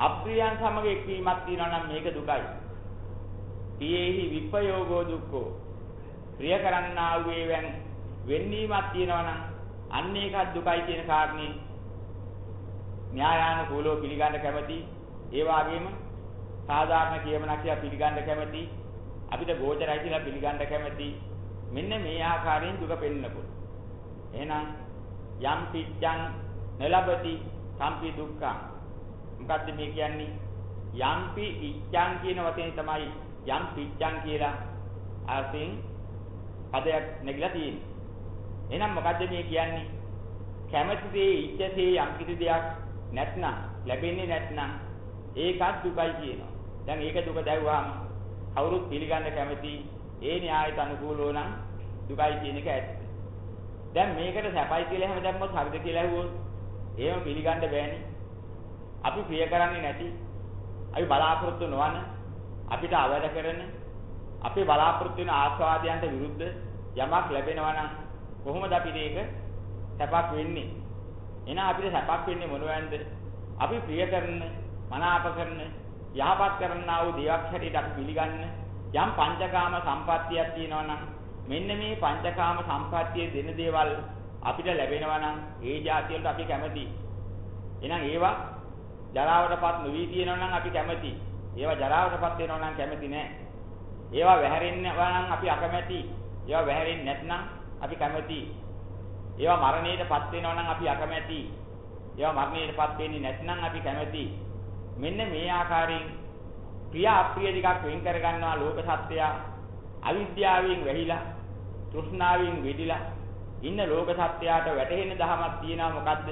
අප්‍රියයන් සමග එක්වීමක් තියෙනවා නම් මේක දුකයි. පියේහි විපයෝගෝ දුක්ඛෝ. ප්‍රිය කරන්නා වූ ඒවෙන් වෙන්වීමක් තියෙනවා නම් අන්න ඒකත් දුකයි කියන කාරණේ න්‍යායානුකූලව පිළිගන්න කැමති ඒ වගේම සාධාරණ කියමනක් කියලා පිළිගන්න කැමති අපිට ගෝචරයි කියලා පිළිගන්න කැමති මෙන්න මේ ආකාරයෙන් දුක පෙන්නකොට එහෙනම් යම් පිච්ඡං නලබති සම්පි දුක්ඛං මොකද්ද මේ කියන්නේ යම්පි ඉච්ඡං කියන වචනේ තමයි යම් පිච්ඡං කියලා අර්ථයෙන් පදයක් නැගිලා තියෙන්නේ එහෙනම් මොකද්ද මේ කියන්නේ කැමැති දේ ඉච්ඡසේ යම් කිසි දෙයක් නැත්නම් ලැබෙන්නේ නැත්නම් ඒකත් දුකයි කියනවා. දැන් ඒක දුක දැවුවාම කවුරුත් පිළිගන්න කැමති ඒ න්‍යායට අනුකූලව නම් දුකයි කියන එක ඇත්ත. දැන් මේකට සැපයි කියලා හැම දැම්මොත් හරිද කියලා ඇහුවොත් එහෙම පිළිගන්න බෑනේ. අපි ප්‍රිය කරන්නේ නැති අපි බලාපොරොත්තු නොවන අපිට අවැඩ කරන අපේ බලාපොරොත්තු වෙන ආස්වාදයන්ට විරුද්ධ යමක් ලැබෙනවා නම් කොහොමද අපිට ඒක සැපක් වෙන්නේ? එහෙනම් අපිට සැපක් වෙන්නේ මොනවැන්ද? අපි ප්‍රිය කරන, මනාප කරන, යහපත් කරන්නා වූ දේවක් හැටියට අපි පිළිගන්න යම් පංචකාම සම්පත්තියක් තියෙනවා නම් මෙන්න මේ පංචකාම සම්පත්තියේ දෙන දේවල් අපිට ලැබෙනවා නම් ඒ જાති වලට අපි කැමති. එහෙනම් ඒවා ජරාවටපත් නොවි තියෙනවා නම් අපි කැමති. ඒවා ජරාවටපත් වෙනවා නම් කැමති නෑ. ඒවා වැහැරෙන්නවා නම් අපි අකමැති. ඒවා වැහැරෙන්නේ නැත්නම් අපි කැමති. ඒවා මරණයටපත් වෙනවා නම් අපි අකමැති. ඒවා මරණයටපත් වෙන්නේ නැත්නම් අපි කැමති. මෙන්න මේ ආකාරයෙන් ප්‍රිය අප්‍රිය දෙකක් වෙන් කර ගන්නවා ලෝක සත්‍යය අවිද්‍යාවෙන් වැහිලා තෘෂ්ණාවෙන් වෙදිලා ඉන්න ලෝක සත්‍යයට වැටහෙන දහමක් තියෙනවා මොකද්ද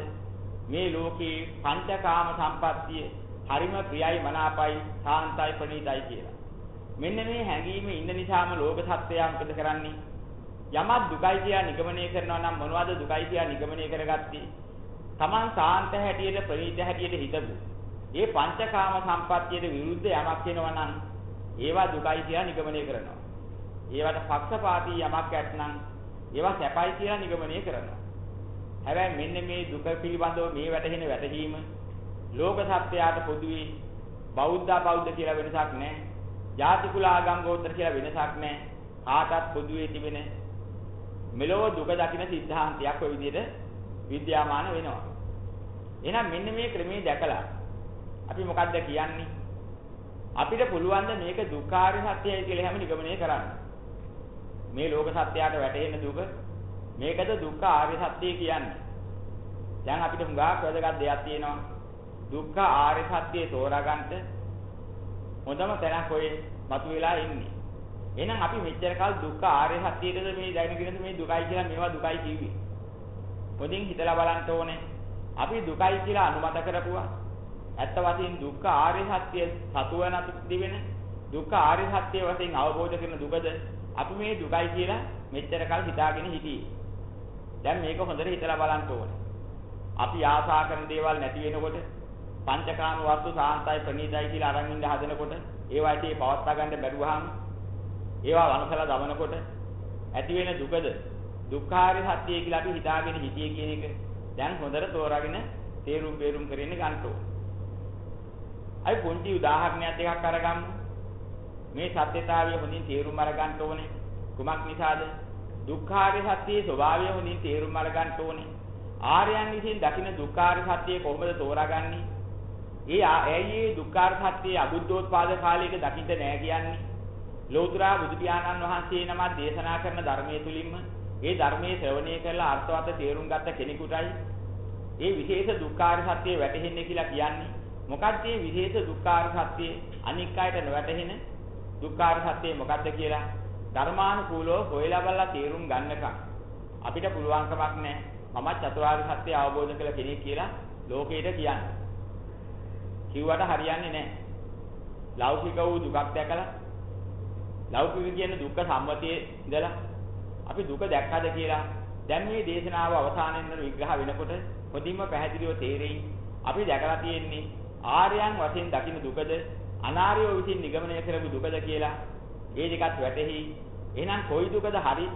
මේ ලෝකේ පංචකාම සම්පත්තිය හරිම ප්‍රියයි මනාපයි සාන්තයි ප්‍රණීතයි කියලා මෙන්න මේ හැඟීම ඉන්න නිසාම ලෝක සත්‍යය මොකද කරන්නේ යමක් දුකයි කියලා නිගමනය කරනවා නම් මොනවද දුකයි කියලා නිගමනය කරගත්තේ? Taman සාන්ත හැටියට ප්‍රණීත හැටියට හිතපු. ඒ පංචකාම සම්පත්තියට විරුද්ධ යමක් වෙනවා නම් ඒවා දුකයි කියලා නිගමනය කරනවා. ඒවට පක්ෂපාතී යමක් ඇත්නම් ඒවා සැපයි කියලා නිගමනය කරනවා. හැබැයි මෙන්න මේ දුක පිළිබඳව මේ වැටහෙන වැටහීම ලෝක සත්‍යයට පොදුවේ බෞද්ධ බෞද්ධ කියලා වෙනසක් නැහැ. ජාති කුල ආගම් ගෝත්‍ර කියලා වෙනසක් නැහැ. කාටත් පොදුවේ තිබෙන මෙලොව දුක දකින સિદ્ધාන්තයක් ඔය විදිහට විද්‍යාමාන වෙනවා. එහෙනම් මෙන්න මේ ක්‍රමයේ දැකලා අපි මොකද්ද කියන්නේ? අපිට පුළුවන් ද මේක දුක්ඛාරය සත්‍යයි කියලා හැම නිගමනය කරන්නේ. මේ ලෝක සත්‍යයට වැටෙන දුක මේකද දුක්ඛ ආර්ය සත්‍යය කියන්නේ. දැන් අපිට හුඟක් වැදගත් දෙයක් තියෙනවා. දුක්ඛ ආර්ය සත්‍යය තෝරාගන්න හොඳම තැනක් ඔය මතුවලා ඉන්නේ. එහෙනම් අපි මෙච්චර කල් දුක්ඛ ආර්ය සත්‍යයටද මේ දැනගෙන මේ දුකයි කියලා මේවා දුකයි කිව්වේ. පොදින් හිතලා බලන්න ඕනේ. අපි දුකයි කියලා අනුමත කරපුවා. ඇත්ත වශයෙන් දුක්ඛ ආර්ය සත්‍ය සතුව නැති දිවෙන දුක්ඛ ආර්ය සත්‍ය වශයෙන් අවබෝධ කරන දුකද අපි මේ දුකයි කියලා මෙච්චර කල් හිතාගෙන හිටියේ. දැන් මේක හොඳට හිතලා බලන්න ඕනේ. අපි ආසා කරන දේවල් නැති වෙනකොට පංචකාම වස්තු සාන්තයි ප්‍රණීතයි කියලා අරන් ඉඳ හදනකොට ඒවා ඉතින් පවත්වා ගන්න බැරුවහම ඒවා වනසලා දමනකොට ඇති වෙන දුකද දුක්ඛාරය සත්‍යය කියලා අපි හිතාගෙන හිටියේ කියන එක දැන් හොඳට තෝරාගෙන තේරුම් බේරුම් කරගෙන ගන්න ඕන. අයි පොන්ටි උදාහරණයක් දෙකක් අරගමු. මේ සත්‍යතාවය හොඳින් තේරුම් අරගන්න ඕනේ. කුමක් නිසාද? දුක්ඛාරය සත්‍යයේ ස්වභාවය හොඳින් තේරුම් අරගන්න ඕනේ. ආර්යයන් විසින් දකින දුක්ඛාර සත්‍යය කොහොමද තෝරාගන්නේ? ඒ ඇයි මේ දුක්ඛාර සත්‍යයේ අබුද්ධෝත්පාද කාලයක දකින්න නෑ කියන්නේ? ලෞතර බුදු පියාණන් වහන්සේ නමක් දේශනා කරන ධර්මයේ තුලින්ම ඒ ධර්මයේ ශ්‍රවණය කරලා අර්ථවත් තේරුම් ගත්ත කෙනෙකුටයි ඒ විශේෂ දුක්ඛාර සත්‍යය වැටහෙන්නේ කියලා කියන්නේ. මොකක්ද මේ විශේෂ දුක්ඛාර සත්‍යය අනික් අයට නොවැටහෙන දුක්ඛාර සත්‍යය මොකක්ද කියලා? ධර්මානුකූලව හොයලා බලලා තේරුම් ගන්නකම්. අපිට පුළුවන්කමක් නැහැ. මම චතුරාර්ය සත්‍ය අවබෝධ කළ කෙනෙක් කියලා ලෝකෙට කියන්න. කිව්වට හරියන්නේ නැහැ. ලෞකික වූ දුකක් දැකලා ලෞකික කියන දුක්ඛ සම්මතියේ ඉඳලා අපි දුක දැක්කද කියලා දැන් මේ දේශනාව අවසානයේ විග්‍රහ වෙනකොට පොඩිම පැහැදිලිව තේරෙයි. අපි දැකලා තියෙන්නේ ආර්යයන් වශයෙන් දකින්න දුකද? අනාර්යෝ විසින් නිගමනය කරපු දුකද කියලා ඒ දෙකත් වැටහි. එහෙනම් කොයි දුකද හරි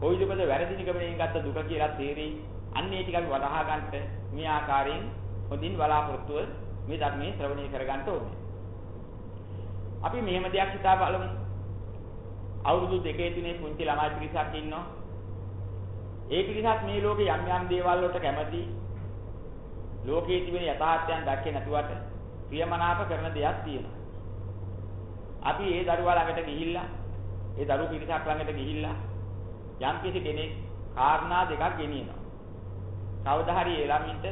කොයි දුකද වැරදි නිගමනයෙන් ගත්ත දුක කියලා තේරෙයි. අන්න ඒ ටික අපි වටහා ගන්නට මේ ආකාරයෙන් හොඳින් බලාපොරොත්තුව මේ ධර්මයේ ශ්‍රවණය කරගන්න ඕනේ. අපි මෙහෙම දෙයක් හිතා බලමු. අවුරුදු දෙකේ තුනේ පුංචි ළමයි පිරිසක් ඉන්නවා. ඒ පිරිසක් මේ ලෝකේ යම් යම් දේවල් වලට කැමති ලෝකයේ තිබෙන යථාර්ථයන් දැක්කේ නැතුවට ප්‍රියමනාප කරන දෙයක් තියෙනවා. අපි ඒ දරුවා ළඟට ගිහිල්ලා ඒ දරු පිරිසක් ළඟට ගිහිල්ලා යම් කිසි කෙනෙක් කාරණා දෙකක් ගෙනියනවා. කවදා හරි ඒ ළමින්ට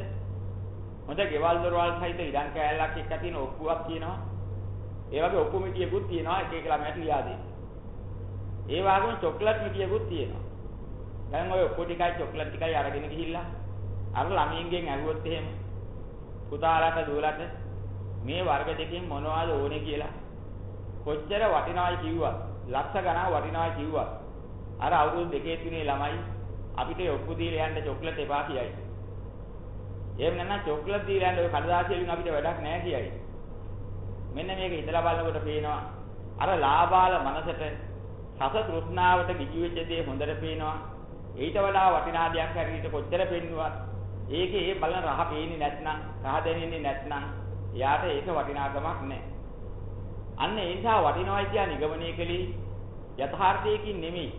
හොඳ ගෙවල් දොරවල් සහිත ඉඩම් කෑල්ලක් එක්ක තියෙන ඔක්කුවක් තියෙනවා. ඒ වගේ ඔක්කු මිටියකුත් තියෙනවා එක එක ළමයට ලියා දෙන්න. ඒ වගේම චොක්ලට් මිටියකුත් තියෙනවා. දැන් ඔය ඔක්කො ටිකයි චොක්ලට් ටිකයි අරගෙන ගිහිල්ලා අර ළමයින්ගෙන් ඇහුවොත් එහෙම පුතාලට දුවලට මේ වර්ග දෙකෙන් මොනවද ඕනේ කියලා කොච්චර වටිනවයි කිව්වත් ලක්ෂ ගණන් වටිනවයි කිව්වත් අර අවුරුදු දෙකේ තුනේ ළමයි අපිට ඔක්කු දීලා යන්න චොක්ලට් එපා කියයි. එහෙම නැත්නම් චොක්ලට් දීලා යන්න ඔය කඩදාසිය වලින් අපිට වැඩක් නැහැ කියයි. මෙන්න මේක හිතලා බලනකොට පේනවා අර ලාබාල මනසට සස තෘෂ්ණාවට ගිජු වෙච්ච දේ හොඳට පේනවා. ඊට වඩා වටිනා දෙයක් හැටියට කොච්චර පෙන්නුවත් ඒකේ ඒ බලන රහ පේන්නේ නැත්නම් රහ දැනෙන්නේ නැත්නම් එයාට ඒක වටිනාකමක් නැහැ. අන්න ඒ නිසා වටිනවයි කියන නිගමනය කලේ යථාර්ථයකින් නෙමෙයි.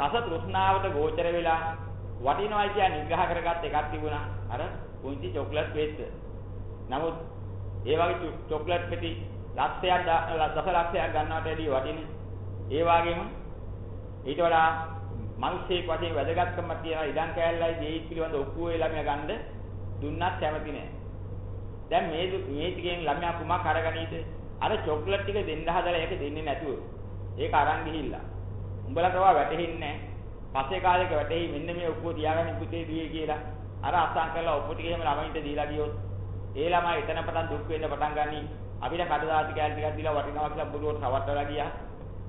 රස තෘෂ්ණාවට ගෝචර වෙලා වටිනවයි කියන නිග්‍රහ කරගත් එකක් තිබුණා. අර පුංචි චොක්ලට් පෙත්ත. නමුත් ඒ වගේ චොක්ලට් පෙති ලක්ෂයක් දස ලක්ෂයක් ගන්නවට වැඩිය වටින. ඒ වගේම ඊට වඩා මිනිස්සෙක් වශයෙන් වැදගත්කමක් තියෙනවා ඉඩම් කෑල්ලයි දෙයි පිළිබඳ ඔක්කුව ළමයා ගන්න දුන්නත් කැමති නෑ. දැන් මේ මේ ටිකෙන් ළමයා කුමක් අරගනීද? අර චොක්ලට් ටික දෙන්න හදලා ඒක දෙන්නේ නැතුව. ඒක අරන් ගිහිල්ලා. උඹලට ඔවා වැටෙන්නේ නෑ. පස්සේ කාලෙක වැටෙයි මෙන්න මේ ඔක්කුව තියාගන්න පුතේ දුවේ කියලා. අර අස්සම් කරලා ඔක්කො ටික එහෙම ළමයින්ට දීලා ගියොත් ඒ ළමයි එතන පටන් දුක් වෙන්න පටන් ගනි. අපිට කඩදාසි කෑලි ටිකක් දීලා වටිනවා කියලා බුදුවට රවට්ටලා ගියා.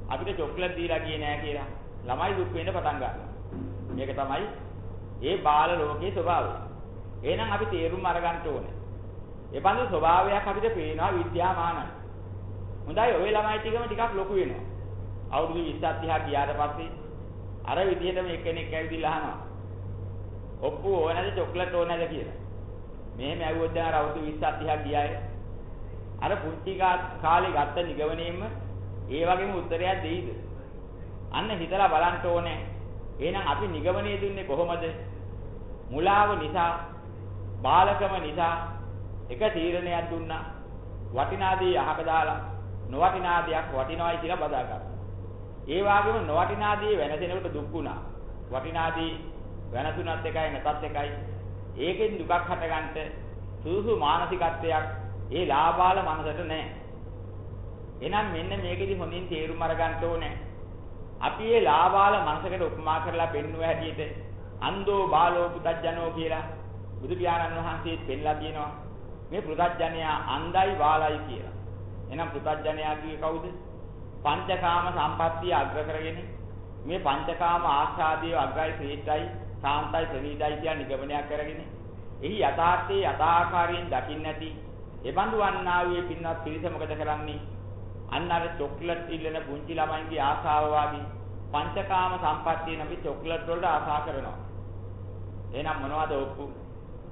අපිට චොක්ලට් දීලා ගියේ නෑ කියලා. ළමයි දුක් වෙන්න පටන් ගන්නවා. මේක තමයි ඒ බාල ලෝකයේ ස්වභාවය. එහෙනම් අපි තේරුම් අරගන්න ඕනේ. ඒ බඳු ස්වභාවයක් අපිට පේනවා විද්‍යාමානයි. හොඳයි ওই ළමයි ටිකම ටිකක් ලොකු වෙනවා. අවුරුදු 20ක් 30ක් ගියාට පස්සේ අර විදිහටම එක්කෙනෙක් ඇවිදලා අහනවා. ඔප්පු ඕනද චොක්ලට් ඕනද කියලා. මෙහෙම ඇහුවොත් දැන් අවුරුදු 20ක් 30ක් ගියායේ. අර පුංචි කාලේ ගත්ත නිගමනයෙන්ම ඒ වගේම උත්තරයක් දෙයිද? අන්න හිතලා බලන්න ඕනේ. එහෙනම් අපි නිගමනයේ දුන්නේ කොහොමද? මුලාව නිසා, බාලකම නිසා එක තීරණයක් දුන්නා. වටිනාදී අහක දාලා නොවටිනා දෙයක් වටිනවයි කියලා බදා ගන්නවා. ඒ වගේම නොවටිනාදී වෙනසෙනකොට දුක් වුණා. වටිනාදී වෙනසුණත් එකයි නැතත් එකයි. ඒකෙන් දුකක් හටගන්නට සුසු මානසිකත්වයක් ඒ ලාබාල මනසට නැහැ. එහෙනම් මෙන්න මේකෙදි හොඳින් තේරුම් අරගන්න ඕනේ. අපි මේ ලාබාල මනසකට උපමා කරලා පෙන්වුව හැටියට අන්දෝ බාලෝ පුතඥෝ කියලා බුදු පියාණන් වහන්සේත් පෙන්ලා තියෙනවා. මේ පුතඥයා අන්දයි බාලයි කියලා. එහෙනම් පුතඥයා කියේ කවුද? පංචකාම සම්පත්තිය අග්‍ර කරගෙන මේ පංචකාම ආස්වාදිය අග්‍රයි ශ්‍රේෂ්ඨයි සාන්තයි ප්‍රණීතයි කියන නිගමනයක් කරගෙන එහි යථාර්ථයේ යථාකාරයෙන් දකින්න නැති එබඳු වන්නා වූ පින්වත් පිරිස මොකද කරන්නේ? අන්න අර චොක්ලට් ඉල්ලන පුංචි ළමයින්ගේ ආසාව වාගේ පංචකාම සම්පත්තිය නැති චොක්ලට් වලට ආසා කරනවා. එහෙනම් මොනවද ඔප්පු?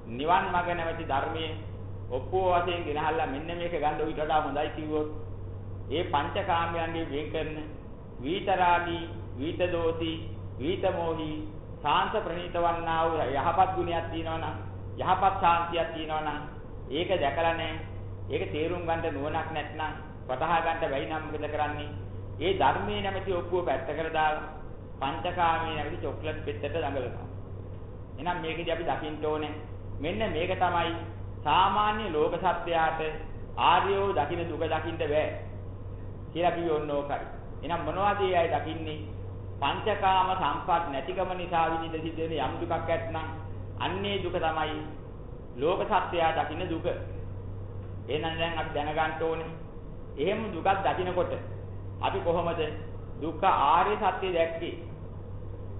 නිවන් මඟ නැවති ධර්මයේ ඔප්පුව වශයෙන් ගෙනහල්ලා මෙන්න මේක ගන්න ඊට වඩා හොඳයි කිව්වොත් ඒ පංචකාමයන්ගේ වෙන් කරන විතරාගී, විතදෝසී, විතමෝහි, සාන්ත ප්‍රණීත වන්නා වූ යහපත් ගුණයක් තියෙනවනම්, යහපත් ශාන්තියක් තියෙනවනම් ඒක දැකලා නැහැ. ඒක තේරුම් ගන්න නුවණක් නැත්නම්, වටහා ගන්න බැයි නම් මොකද කරන්නේ? ඒ ධර්මයේ නැමැති ඔක්කුව පැත්තකට දාලා පංචකාමයේ නැමැති චොක්ලට් පෙත්තට දඟලනවා. එහෙනම් මේකදී අපි දකින්න ඕනේ මෙන්න මේක තමයි සාමාන්‍ය ලෝක සත්‍යයට ආර්යෝ දකින්න දුක දකින්න බෑ කියලා කිව්වේ ඔන්න ඕකයි. එහෙනම් මොනවද ඒ අය දකින්නේ? පංචකාම සම්පත් නැතිකම නිසා විඳින සිද්ධ වෙන යම් දුකක් ඇත්නම් අන්නේ දුක තමයි ලෝක සත්‍යය දකින්න දුක. එහෙනම් දැන් අපි දැනගන්න ඕනේ. එහෙම දුකක් දකිනකොට අපි කොහොමද දුක්ඛ ආර්ය සත්‍ය දැක්කේ?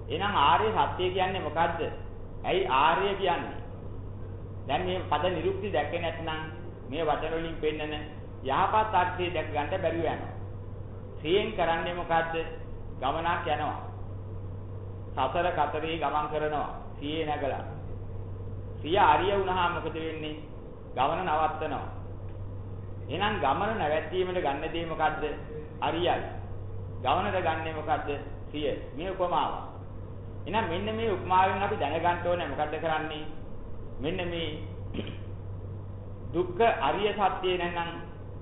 එහෙනම් ආර්ය සත්‍ය කියන්නේ මොකද්ද? ඇයි ආර්ය කියන්නේ? දැන් මේ පද නිරුක්ති දැක්කේ නැත්නම් මේ වචන වලින් පෙන්නන යහපත් අර්ථය දැක ගන්න බැරුව යනවා. සියෙන් කරන්නේ මොකද්ද? ගමනක් යනවා. සතර කතරේ ගමන් කරනවා. සියේ නැගලා. සිය අරිය වුණාම මොකද වෙන්නේ? ගමන නවත්තනවා. එහෙනම් ගමන නැවැත්වීමට ගන්න දේ මොකද්ද? අරියයි. ගමනට ගන්නෙ මොකද්ද? සිය. මේ උපමාව. එහෙනම් මෙන්න මේ උපමාවෙන් අපි දැනගන්න ඕනේ මොකද්ද කරන්නේ? මෙන්න මේ දුක්ඛ අරිය සත්‍ය නැත්නම්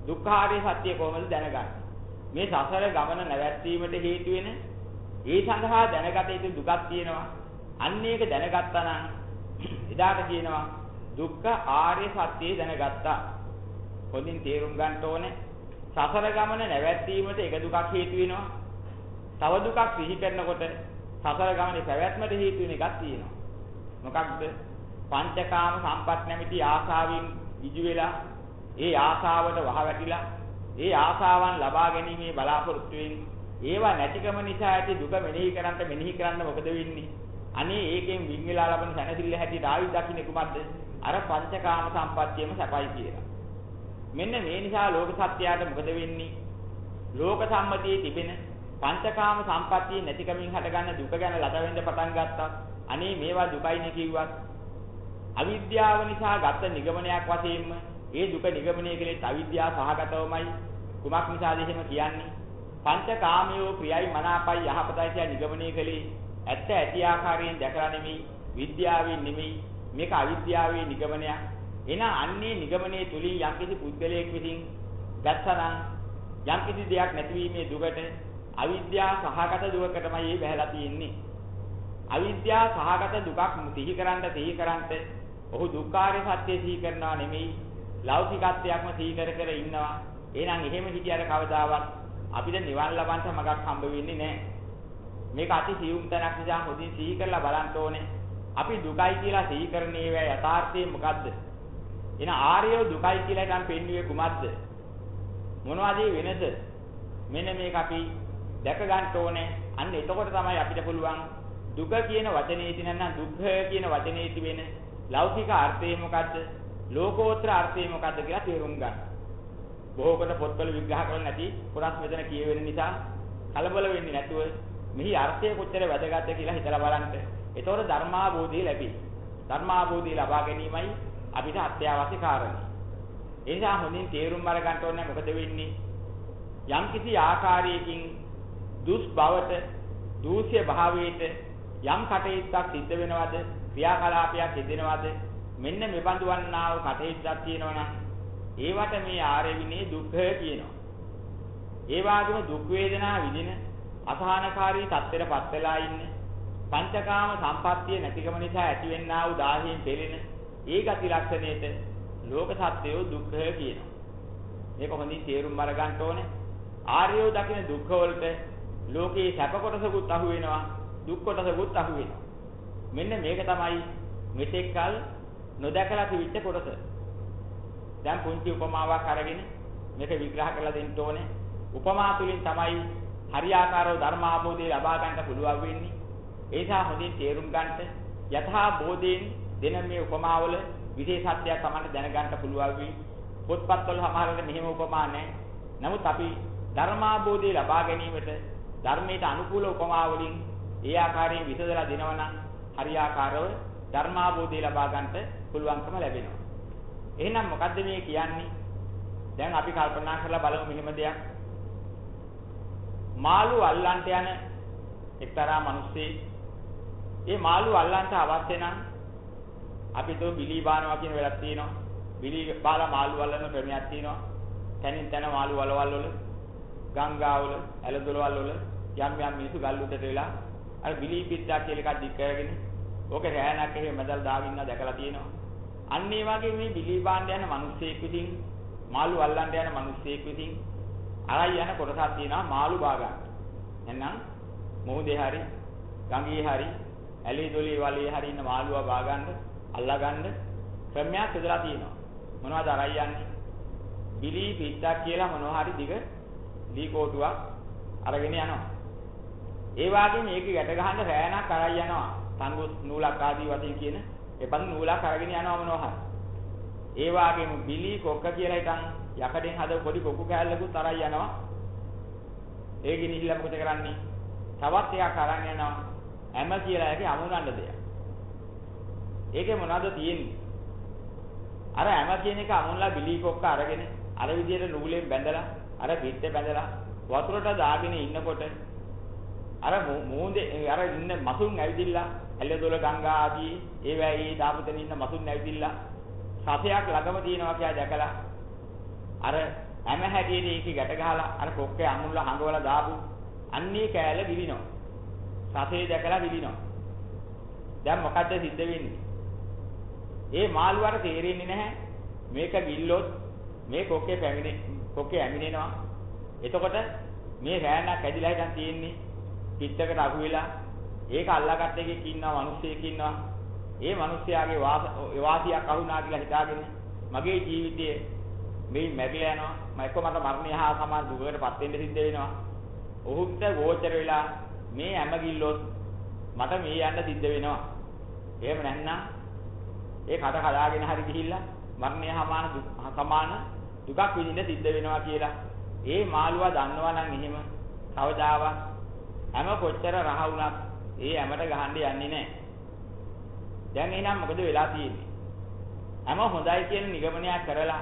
දුක්ඛාරිය සත්‍ය කොහොමද දැනගන්නේ? මේ සසර ගමන නැවැත්වීමට හේතු වෙන ඒ සඳහා දැනගත යුතු දුකක් තියෙනවා. අන්න ඒක දැනගත්තා නම් එදාට කියනවා දුක්ඛ ආර්ය සත්‍ය දැනගත්තා. හොඳින් තේරුම් ගන්න ඕනේ. සසර ගමන නැවැත්වීමට එක දුකක් හේතු වෙනවා. තව දුකක් සිහි කරනකොට සසර ගමනේ පැවැත්මට හේතු වෙන එකක් තියෙනවා. මොකක්ද? පංචකාම සම්පත් නැමැති ආසාවෙන් ඉජු වෙලා ඒ ආසාවට වහ වැටිලා ඒ ආසාවන් ලබා ගැනීමේ බලාපොරොත්තුවෙන් ඒවා නැතිකම නිසා ඇති දුක මෙනෙහි කරන්ට මෙනෙහි කරන්න මොකද වෙන්නේ? අනේ ඒකෙන් වින් වෙලා ලබන සැනසෙල්ල හැටියට ආවි දකින්නේ කුමක්ද? අර පංචකාම සම්පත්තියම සපයි කියලා. මෙන්න මේ නිසා ලෝක සත්‍යයට මොකද වෙන්නේ? ලෝක සම්මතියේ තිබෙන පංචකාම සම්පත්තිය නැතිකමින් හටගන්න දුක ගැන ලද වෙන්න පටන් ගත්තා. අනේ මේවා දුකයිනේ කිව්වත් අවිද්‍යාව නිසා ගත නිගමනයක් වශයෙන්ම ඒ දුක නිගමනය කළේ අවිද්‍යාව සහගතවමයි. කුමක් නිසාද එහෙම කියන්නේ? පංචකාමයෝ ප්‍රියයි මනාපයි යහපතයි කියලා නිගමනය කළේ ඇත්ත ඇති ආකාරයෙන් දැකලා නෙමෙයි විද්‍යාවෙන් නෙමෙයි මේක අවිද්‍යාවේ නිගමනයක්. එන අන්නේ නිගමනයේ තුලින් යම්කිසි පුද්ගලයෙක් විසින් ගත්තනම් යම්කිසි දෙයක් නැතිවීමේ දුකට අවිද්‍යාව සහගත දුකකටමයි ඒ බහැලා තියෙන්නේ. අවිද්‍යාව සහගත දුකක් සිහි කරන්න සිහි කරන්ට ඔහු දුක්ඛාරය සත්‍ය සිහි කරනවා නෙමෙයි ලෞකිකත්වයක්ම සිහි කර කර ඉන්නවා. එහෙනම් එහෙම හිටියට කවදාවත් අපිට නිවන් ලබන්න මගක් හම්බ වෙන්නේ නැහැ. මේක අති සියුම් තැනක් නිසා හොඳින් සිහි කරලා බලන්න ඕනේ. අපි දුකයි කියලා සිහි කරන්නේ වේ යථාර්ථය මොකද්ද? එන ආර්යව දුකයි කියලා නම් පෙන්වුවේ කුමක්ද? මොනවද වෙනස? මෙන්න මේක අපි දැක ගන්න ඕනේ. අන්න එතකොට තමයි අපිට පුළුවන් දුක කියන වචනේ තියෙන දුක්ඛ කියන වචනේ තිබෙන ලෞකික අර්ථය මොකද්ද? ලෝකෝත්තර අර්ථය මොකද්ද කියලා තේරුම් ගන්න. බොහෝ කොට පොත්වල විග්‍රහ කරලා නැති කොටස් මෙතන කියවෙන නිසා කලබල වෙන්නේ නැතුව මෙහි අර්ථය කොච්චර වැදගත්ද කියලා හිතලා බලන්න. ඒතකොට ධර්මාභෝධය ලැබේ. ධර්මාභෝධය ලබා ගැනීමයි අපිට අත්‍යවශ්‍ය කාරණේ. ඒ නිසා හොඳින් තේරුම් අරගන්න ඕනේ මොකද වෙන්නේ? යම්කිසි ආකාරයකින් දුස් බවට, දූෂ්‍ය භාවයට යම් කටයුත්තක් සිද්ධ වෙනවද? ක්‍රියාකලාපයක් යෙදෙනවද? මෙන්න මෙබඳු වන්නා වූ කටයුත්තක් තියෙනවනම් ඒවට මේ ආර්ය විනේ දුක්ඛ කියනවා. ඒ වගේම දුක් වේදනා විඳින අසහනකාරී තත්ත්වයටපත් වෙලා ඉන්නේ පංචකාම සම්පත්තිය නැතිකම නිසා ඇතිවෙනා වූ දාහයෙන් පෙළෙන ඒ ගති ලක්ෂණයට ලෝක සත්‍යය දුක්ඛ කියනවා. මේක හොඳින් තේරුම් අරගන්න ඕනේ. ආර්යෝ දකින දුක්ඛ වලට ලෝකේ සැප කොටසකුත් අහු වෙනවා දුක් කොටසකුත් අහු වෙනවා. මෙන්න මේක තමයි මෙතෙක්කල් නොදැකලා තිබිච්ච කොටස. දැන් පුංචි උපමාවක් අරගෙන මේක විග්‍රහ කරලා දෙන්න ඕනේ. උපමා තුලින් තමයි හරියාකාරව ධර්ම ආબોධය ලබා ගන්න පුළුවන් වෙන්නේ. ඒ නිසා හොඳින් තේරුම් ගන්නට යථා බෝධයෙන් දෙන මේ උපමාවල විශේෂත්වයක් තමයි දැනගන්න පුළුවන් වෙයි. පොත්පත්වල සමහරවිට මෙහෙම උපමා නැහැ. නමුත් අපි ධර්මාබෝධය ලබා ගැනීමට ධර්මයට අනුකූල උපමා වලින් ඒ ආකාරයෙන් විසදලා දෙනවනම් හරියාකාරව ධර්මාබෝධය ලබා ගන්නට පුළුවන්කම ලැබෙනවා. එහෙනම් මොකද්ද මේ කියන්නේ? දැන් අපි කල්පනා කරලා බලමු මෙහෙම දෙයක්. මාළු අල්ලන්ට යන එක්තරා මිනිස්සෙක් ඒ මාළු අල්ලන්ට අවශ්‍ය නම් අපි તો බිලි බානවා කියන වෙලක් තියෙනවා. බිලි බාලා මාළු අල්ලන ක්‍රමයක් තියෙනවා. තැනින් තැන මාළු වලවල් වල ගංගාවල ඇලදොලවල් වල යම් යම් මිනිස්සු ගල් උඩට වෙලා අර බිලි පිට්ටා කියලා එකක් දික් කරගෙන ඕකේ රෑනක් එහෙම මැදල් දාගෙන දැකලා තියෙනවා. අන්න ඒ වගේ මේ බිලි බාන්න යන මිනිස්සෙක් විසින් මාළු අල්ලන්න යන මිනිස්සෙක් විසින් අරයි යන කොටසක් තියෙනවා මාළු බා ගන්න. එහෙනම් මොහොතේ හරි ගඟේ හරි ඇලේ දොලේ වලේ හරි ඉන්න මාළුවා බා ගන්න අල්ලා ගන්න ක්‍රමයක් හදලා තියෙනවා. මොනවද අරයි යන්නේ? බිලි පිට්ටක් කියලා මොනවා හරි දිග දී කෝටුවක් අරගෙන යනවා. ඒ වගේම මේක ගැට ගහන්න රෑනක් අරයි යනවා. තංගු නූලක් ආදී වශයෙන් කියන එපන් නූලක් අරගෙන යනවා මොනවා හරි. ඒ වගේම බිලි කොක්ක කියලා හිටන් යකඩෙන් හදපු පොඩි කොක්කු කෑල්ලකුත් අරයි යනවා. ඒ ගිනිහිල්ලා මොකද කරන්නේ? තවත් එකක් අරන් යනවා. හැම කියලා එකේ අමුණන්න දෙයක්. ඒකේ මොනවද තියෙන්නේ? අර හැම කියන එක අමුණලා බිලි කොක්ක අරගෙන අර විදියට නූලෙන් බැඳලා අර පිටේ බැඳලා වතුරට දාගෙන ඉන්නකොට අර මූදේ අර ඉන්න මසුන් ඇවිදිලා ඇල්ලදොල ගංගා ආදී ඒ වැයි දාපතන ඉන්න මසුන් ඇවිදිලා සතයක් ළඟම තියෙනවා කියලා දැකලා අර හැම හැටියට ඒකේ ගැට ගහලා අර කොක්කේ අමුණලා හංගවලා දාපු අන්නේ කෑල්ල විලිනවා. සතේ දැකලා විලිනවා. දැන් මොකද්ද සිද්ධ වෙන්නේ? ඒ මාළුවාට තේරෙන්නේ නැහැ මේක ගිල්ලොත් මේ කොක්කේ පැමිණේ කොක්කේ ඇමිනෙනවා. එතකොට මේ රෑනක් ඇදිලා හිටන් තියෙන්නේ පිටකට අහු වෙලා ඒක අල්ලාගත්ත එකෙක් ඉන්නවා මිනිස්සෙක් ඉන්නවා. ඒ මිනිස්යාගේ වාසියක් අහුණා කියලා හිතාගෙන මගේ ජීවිතයේ මේ මැරිලා යනවා. මම එක්ක මට මරණය හා සමාන දුකකටපත් වෙන්න සිද්ධ වෙනවා. ඔහුට ගෝචර වෙලා මේ හැමගිල්ලොත් මට මේ යන්න සිද්ධ වෙනවා. එහෙම නැත්නම් ඒ කට කඩාගෙන හරි ගිහිල්ලා මරණය සමාන සමාන දුකක් විඳින්න සිද්ධ වෙනවා කියලා. ඒ මාළුවා දන්නවා නම් එහෙම කවදාවත් හැම කොච්චර රහ වුණත් ඒ හැමට ගහන්න යන්නේ නැහැ. දැන් එහෙනම් මොකද වෙලා තියෙන්නේ? හැම හොඳයි කියන නිගමනයක් කරලා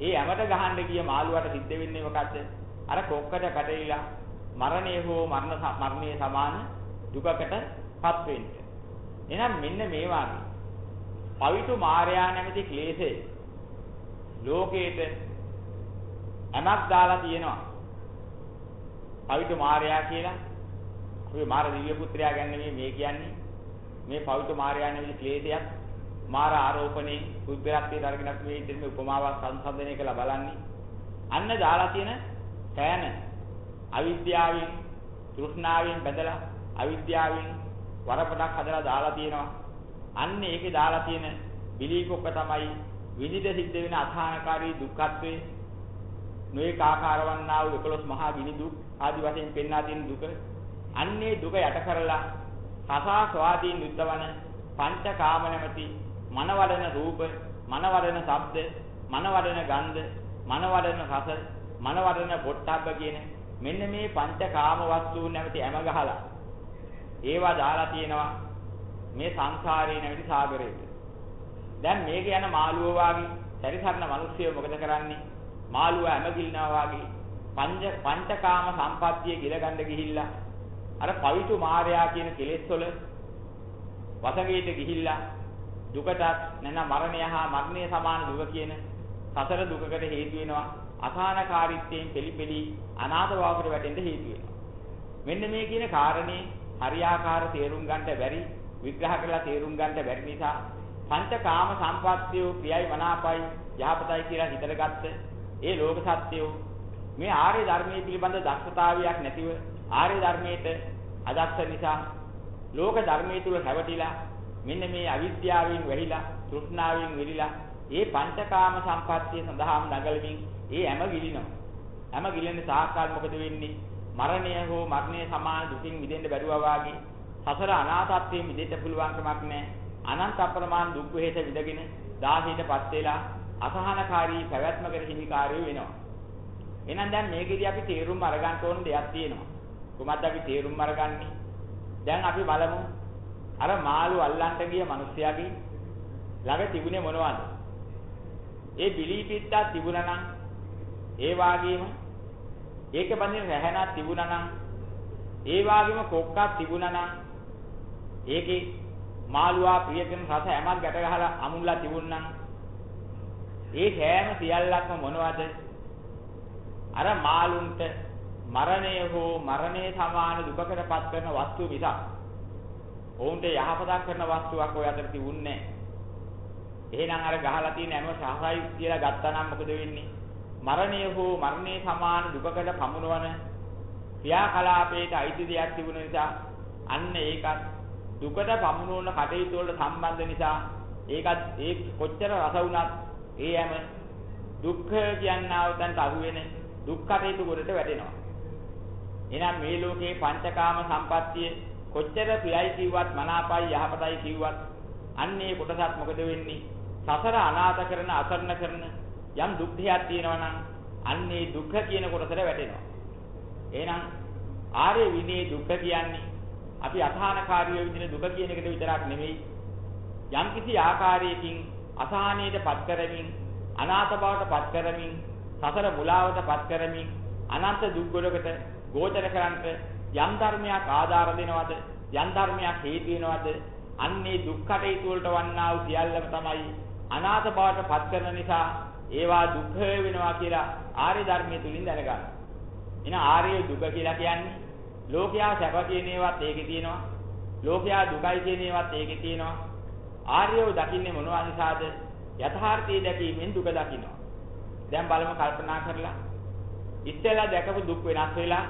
ඒ හැමට ගහන්න ගිය මාළුවාට සිද්ධ වෙන්නේ මොකද්ද? අර කොක්කට කැටවිලා මරණය හෝ මරණ මරණයේ සමාන දුකකටපත් වෙන්නේ. එහෙනම් මෙන්න මේ වාගේ පවිතු මායයා නැමැති ක්ලේශේ ලෝකේට ඇමක් දාලා තියෙනවා. පවිතු මායයා කියලා ඔය මාර දිව්‍ය පුත්‍රයා ගැන නෙමෙයි මේ කියන්නේ. මේ පවිතු මායයා නැමැති ක්ලේශයක් මාර ආරෝපණේ බුද්ධත්වයට අරගෙන අපි මේ ඉතින් උපමාවක් සංසන්දනය කළා බලන්නේ. අන්න දාලා තියෙන සෑන අවිද්‍යාවෙන් තෘෂ්ණාවෙන් බැඳලා අවිද්‍යාවෙන් වරපටක් හදලා දාලා තියෙනවා. අන්න ඒකේ දාලා තියෙන බිලීකොක්ක තමයි විනිද සිද්ධ වෙන අසහනකාරී දුක්ඛත්වේ නොඑක ආකාරවන්නා වූ 11 මහා ගිනි දුක් ආදි වශයෙන් පෙන්වා තියෙන දුක අන්නේ දුක යට කරලා සසා ස්වාදීන් යුද්ධවන පංචකාම නැමැති මනවඩන රූප මනවඩන ශබ්ද මනවඩන ගන්ධ මනවඩන රස මනවඩන පොට්ටබ්බ කියන මෙන්න මේ පංචකාම වස්තුන් නැමැති හැම ගහලා ඒවා දාලා තියෙනවා මේ සංසාරේ නැමැති සාගරයට දැන් මේක යන මාළුව වාගේ සැරිසරන මිනිස්සුયો මොකද කරන්නේ? මාළුව හැමගිල්නවා වාගේ පංච පංචකාම සම්පත්තිය ගිලගන්න ගිහිල්ලා අර පවිතු මාර්යා කියන කෙලෙස් වල වසඟයට ගිහිල්ලා දුකටත් නැත්නම් මරණය හා මරණය සමාන දුක කියන සතර දුකකට හේතු වෙනවා. අසහනකාරීත්වයෙන් පිළිපෙලි අනාථ භාවයට වැටෙන්න හේතු වෙනවා. මෙන්න මේ කියන කාරණේ හරියාකාර තේරුම් ගන්නට බැරි විග්‍රහ කරලා තේරුම් ගන්නට බැරි නිසා පංචකාම සම්පත්තිය ප්‍රියයි මනාපයි යහපතයි කියලා හිතට ගත්ත ඒ ලෝක සත්‍යෝ මේ ආර්ය ධර්මයේ පිළිබඳ දක්ෂතාවයක් නැතිව ආර්ය ධර්මයට අදක්ෂ නිසා ලෝක ධර්මයේ තුල හැවටිලා මෙන්න මේ අවිද්‍යාවෙන් වැහිලා තෘෂ්ණාවෙන් වෙලිලා ඒ පංචකාම සම්පත්තිය සඳහාම නගලමින් ඒ හැම ගිලිනවා හැම ගිලෙන සාකාර මොකද වෙන්නේ? මරණය හෝ මරණය සමාන දුකින් මිදෙන්න බැරුවා වාගේ සසර අනාථත්වයෙන් මිදෙන්න පුළුවන් කමක් නැහැ. අනන්ත අප්‍රමාණ දුක් වේත විදගෙන දාහයටපත් වෙලා අසහනකාරී පැවැත්මකට හිමිකාරයෝ වෙනවා. එහෙනම් දැන් මේකෙදි අපි තේරුම් අරගන්න ඕන දෙයක් තියෙනවා. කොහොමද අපි තේරුම් අරගන්නේ? දැන් අපි බලමු. අර මාළු අල්ලන්න ගිය මිනිස්යාගේ ළඟ තිබුණේ මොනවද? ඒ බිලි පිට්ටක් තිබුණා නම් ඒ වාගේම ඒක බඳින රැහැනක් තිබුණා නම් ඒ වගේම කොක්කක් තිබුණා නම් ඒකේ මාළුවා ප්‍රියකම් රස හැමක් ගැට ගහලා අමුල්ලා තිබුණා නම් ඒ හැම සියල්ලක්ම මොනවද? අර මාළුන්ට මරණය හෝ මරණය සමාන දුකකටපත් කරන වස්තු මිසක් ඔවුන්ට යහපතක් කරන වස්තුවක් ඔය අතර තිබුණේ එහෙනම් අර ගහලා තියෙන හැම සහසයි කියලා ගත්තා නම් මොකද වෙන්නේ? මරණය හෝ මරණය සමාන දුකකට පමුණවන ක්‍රියාකලාපයට අයිති දෙයක් තිබුණ නිසා අන්න ඒකත් දුකට පමුණවන කටයුතු වලට සම්බන්ධ නිසා ඒකත් ඒ කොච්චර රස වුණත් ඒ හැම දුක්ඛ කියනා උතන්ට අහු වෙන දුක් කටයුතු වලට වැටෙනවා. එහෙනම් මේ ලෝකේ පංචකාම සම්පත්තිය කොච්චර ප්‍රියයි කිව්වත් මනාපයි යහපතයි කිව්වත් අන්නේ කොටසත් මොකද වෙන්නේ? සසර අනාථ කරන අසරණ කරන යම් දුක්ඛයක් තියෙනවා නම් අන්නේ දුක්ඛ කියන කොටසට වැටෙනවා. එහෙනම් ආර්ය විනී දුක්ඛ කියන්නේ අපි අසහනකාරීව විඳින දුක කියන එකට විතරක් නෙමෙයි යම්කිසි ආකාරයකින් අසහනයට පත් කරමින් අනාථ බවට පත් කරමින් සසර මුලාවට පත් කරමින් අනන්ත දුක් ගොඩකට ගෝචර කරන්ට යම් ධර්මයක් ආධාර දෙනවද යම් ධර්මයක් හේතු වෙනවද අන්නේ දුක් කටයුතු වලට වන්නා වූ සියල්ලම තමයි අනාථ බවට පත් කරන නිසා ඒවා දුක්ඛ වෙනවා කියලා ආර්ය ධර්මයේ තුලින් දැනගන්න. එහෙනම් ආර්ය දුක කියලා කියන්නේ ලෝකයා සැප කියන ඒවාත් ඒකේ තියෙනවා. ලෝකයා දුකයි කියන ඒවාත් ඒකේ තියෙනවා. ආර්යව දකින්නේ මොනවා නිසාද? යථාර්ථයේ දැකීමෙන් දුක දකිනවා. දැන් බලමු කල්පනා කරලා. ඉස්සෙල්ලා දැකපු දුක් වෙනස් වෙලා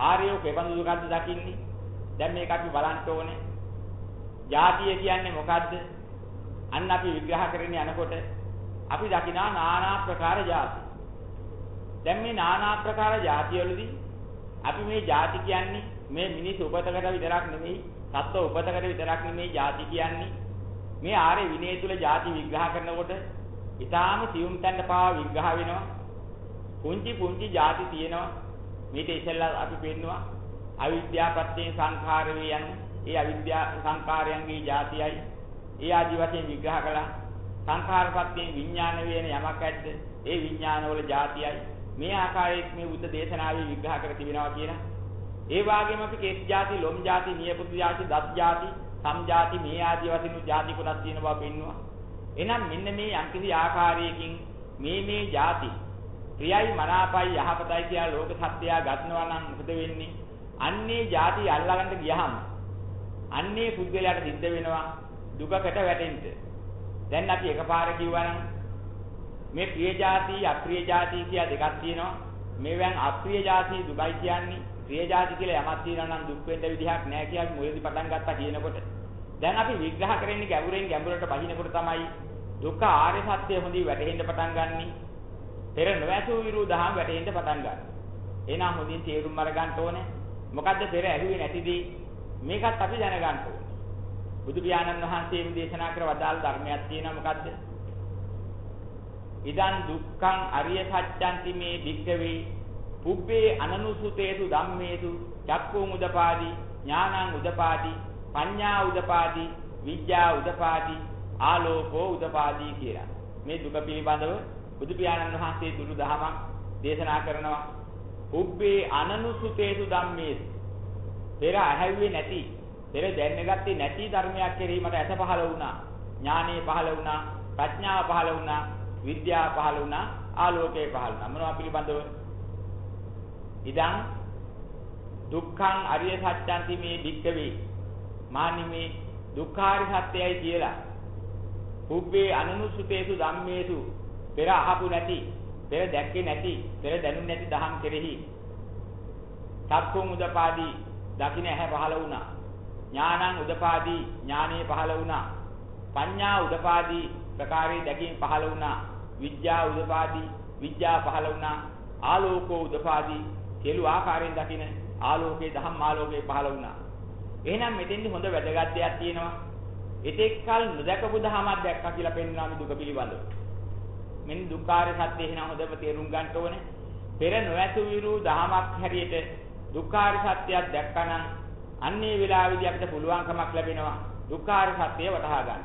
ආර්යෝ කෙබඳු දුකක්ද දකින්නේ? දැන් මේක අපි බලන්න ඕනේ. ජාතිය කියන්නේ මොකද්ද? අන්න අපි විග්‍රහ කරගෙන යනකොට අපි දකිනා নানা ප්‍රකාර ජාති. දැන් මේ নানা ප්‍රකාර ජාතිවලදී අපි මේ ජාති කියන්නේ මේ මිනිස් උපතකට විතරක් නෙමෙයි, සත්ව උපතකට විතරක් නෙමෙයි ජාති කියන්නේ. මේ ආර්ය විනය තුල ජාති විග්‍රහ කරනකොට ඊටාම සියුම් තැන්න පාව විග්‍රහ වෙනවා. කුංචි පුංචි ಜಾති තියෙනවා. මේක ඉස්සෙල්ලා අපි පෙන්නවා. අවිද්‍යාපත්‍ය සංඛාර වේ යන ඒ අවිද්‍යා සංඛාරයන්ගේ ಜಾතියයි. ඒ ආදි වශයෙන් විග්‍රහ කළා. සංඛාරපත්‍යෙන් විඥාන වේ යන යමක් ඇද්ද? ඒ විඥානවල ಜಾතියයි. මේ ආකාරයෙන් මේ බුද්ධ දේශනාවේ විග්‍රහ කර තිබෙනවා කියලා. ඒ වගේම අපි කේස් ಜಾති, ලොම් ಜಾති, නියපොතු ಜಾති, දත් ಜಾති, සම් ಜಾති මේ ආදී වශයෙන් ಜಾති කොටස් තියෙන බව පෙන්වුවා. එහෙනම් මෙන්න මේ යම්කිසි ආකාරයකින් මේ මේ ಜಾති ප්‍රියයි මනාපයි යහපතයි කියලා ලෝක සත්‍යය ගන්නවා නම් මොකද වෙන්නේ? අන්නේ ಜಾති අල්ලගන්න ගියහම අන්නේ පුද්ගලයාට සිද්ධ වෙනවා දුකකට වැටෙන්න. දැන් අපි එකපාර කිව්වනම් මේ ප්‍රිය જાති අප්‍රිය જાති කියලා දෙකක් තියෙනවා. මේවෙන් අප්‍රිය જાති දුකයි කියන්නේ ප්‍රිය જાති කියලා යමක් තියෙනවා නම් දුක් වෙන්න විදිහක් නැහැ කියලා අපි මුලදී පටන් ගත්තා කියනකොට. දැන් අපි විග්‍රහ කරන්නේ ගැඹුරෙන් ගැඹුරට බහිනකොට තමයි දුක ආර්ය සත්‍ය හොඳින් වැටහෙන්න පටන් ගන්නේ. පෙර නොඇසූ විරු දහම් වැටහෙන්න පටන් ගන්නවා. එහෙනම් හොඳින් තේරුම් අරගන්න ඕනේ. මොකද්ද පෙර ඇහුවේ නැතිදී මේකත් අපි දැනගන්න ඕනේ. බුදු පියාණන් වහන්සේම දේශනා කර වදාළ ධර්මයක් තියෙනවා මොකද්ද? ඉදන් දුක්ඛං අරිය සත්‍යන්ති මේ භික්ඛවේ පුබ්බේ අනනුසුතේසු ධම්මේසු චක්ඛුං උදපාදි ඥානං උදපාදි පඤ්ඤා උදපාදි විද්‍යා උදපාදි ආලෝකෝ උදපාදි කියලා. මේ දුක පිළිබඳව බුදු පියාණන් වහන්සේ දුරු දහමක් දේශනා කරනවා. පුබ්බේ අනනුසුතේසු ධම්මේසු පෙර ඇහැව්වේ නැති පෙර දැනගත්තේ නැති ධර්මයක් කෙරීමට ඇස පහළ වුණා. ඥානෙ පහළ වුණා. ප්‍රඥාව පහළ වුණා. විද්‍යාව පහළ වුණා. ආලෝකය පහළ වුණා. මොනවා පිළිබඳව? ඉදන් දුක්ඛං අරිය සත්‍යන්ති මේ භික්කවේ. මානිමේ දුක්ඛාරි සත්‍යයයි කියලා. පුබ්බේ අනුනුසුතේසු ධම්මේසු පෙර අහපු නැති, පෙර දැක්කේ නැති, පෙර දැනුනේ නැති දහම් කෙරෙහි. සක්කුම් උදපාදී දකින්න ඇහැ පහළ වුණා. ඥානං උදපාදී ඥානෙ පහළ වුණා. පඤ්ඤා උදපාදී ප්‍රකාරයේ දැකීම පහළ වුණා. විද්‍යා උදපාදී විද්‍යා පහළ වුණා. ආලෝකෝ උදපාදී සියලු ආකාරයෙන් දකින ආලෝකයේ ධම්ම ආලෝකයේ පහළ වුණා. එහෙනම් මෙතෙන්දි හොඳ වැදගත් දෙයක් තියෙනවා. එතෙක් කල නොදකපු ධමයක් දැක්කා කියලා පෙන්වනවා මේ දුක පිළිබඳව. මෙන්න දුක්ඛාරය සත්‍ය එහෙනම් හොඳම තේරුම් ගන්න ඕනේ. පෙර නොඇතු විරු ධමයක් හැටියට දුක්ඛාරය සත්‍යයක් දැක්කනම් අන්නේ වෙලාවේදී අපිට පුළුවන්කමක් ලැබෙනවා දුක්ඛාර සත්‍යය වටහා ගන්න.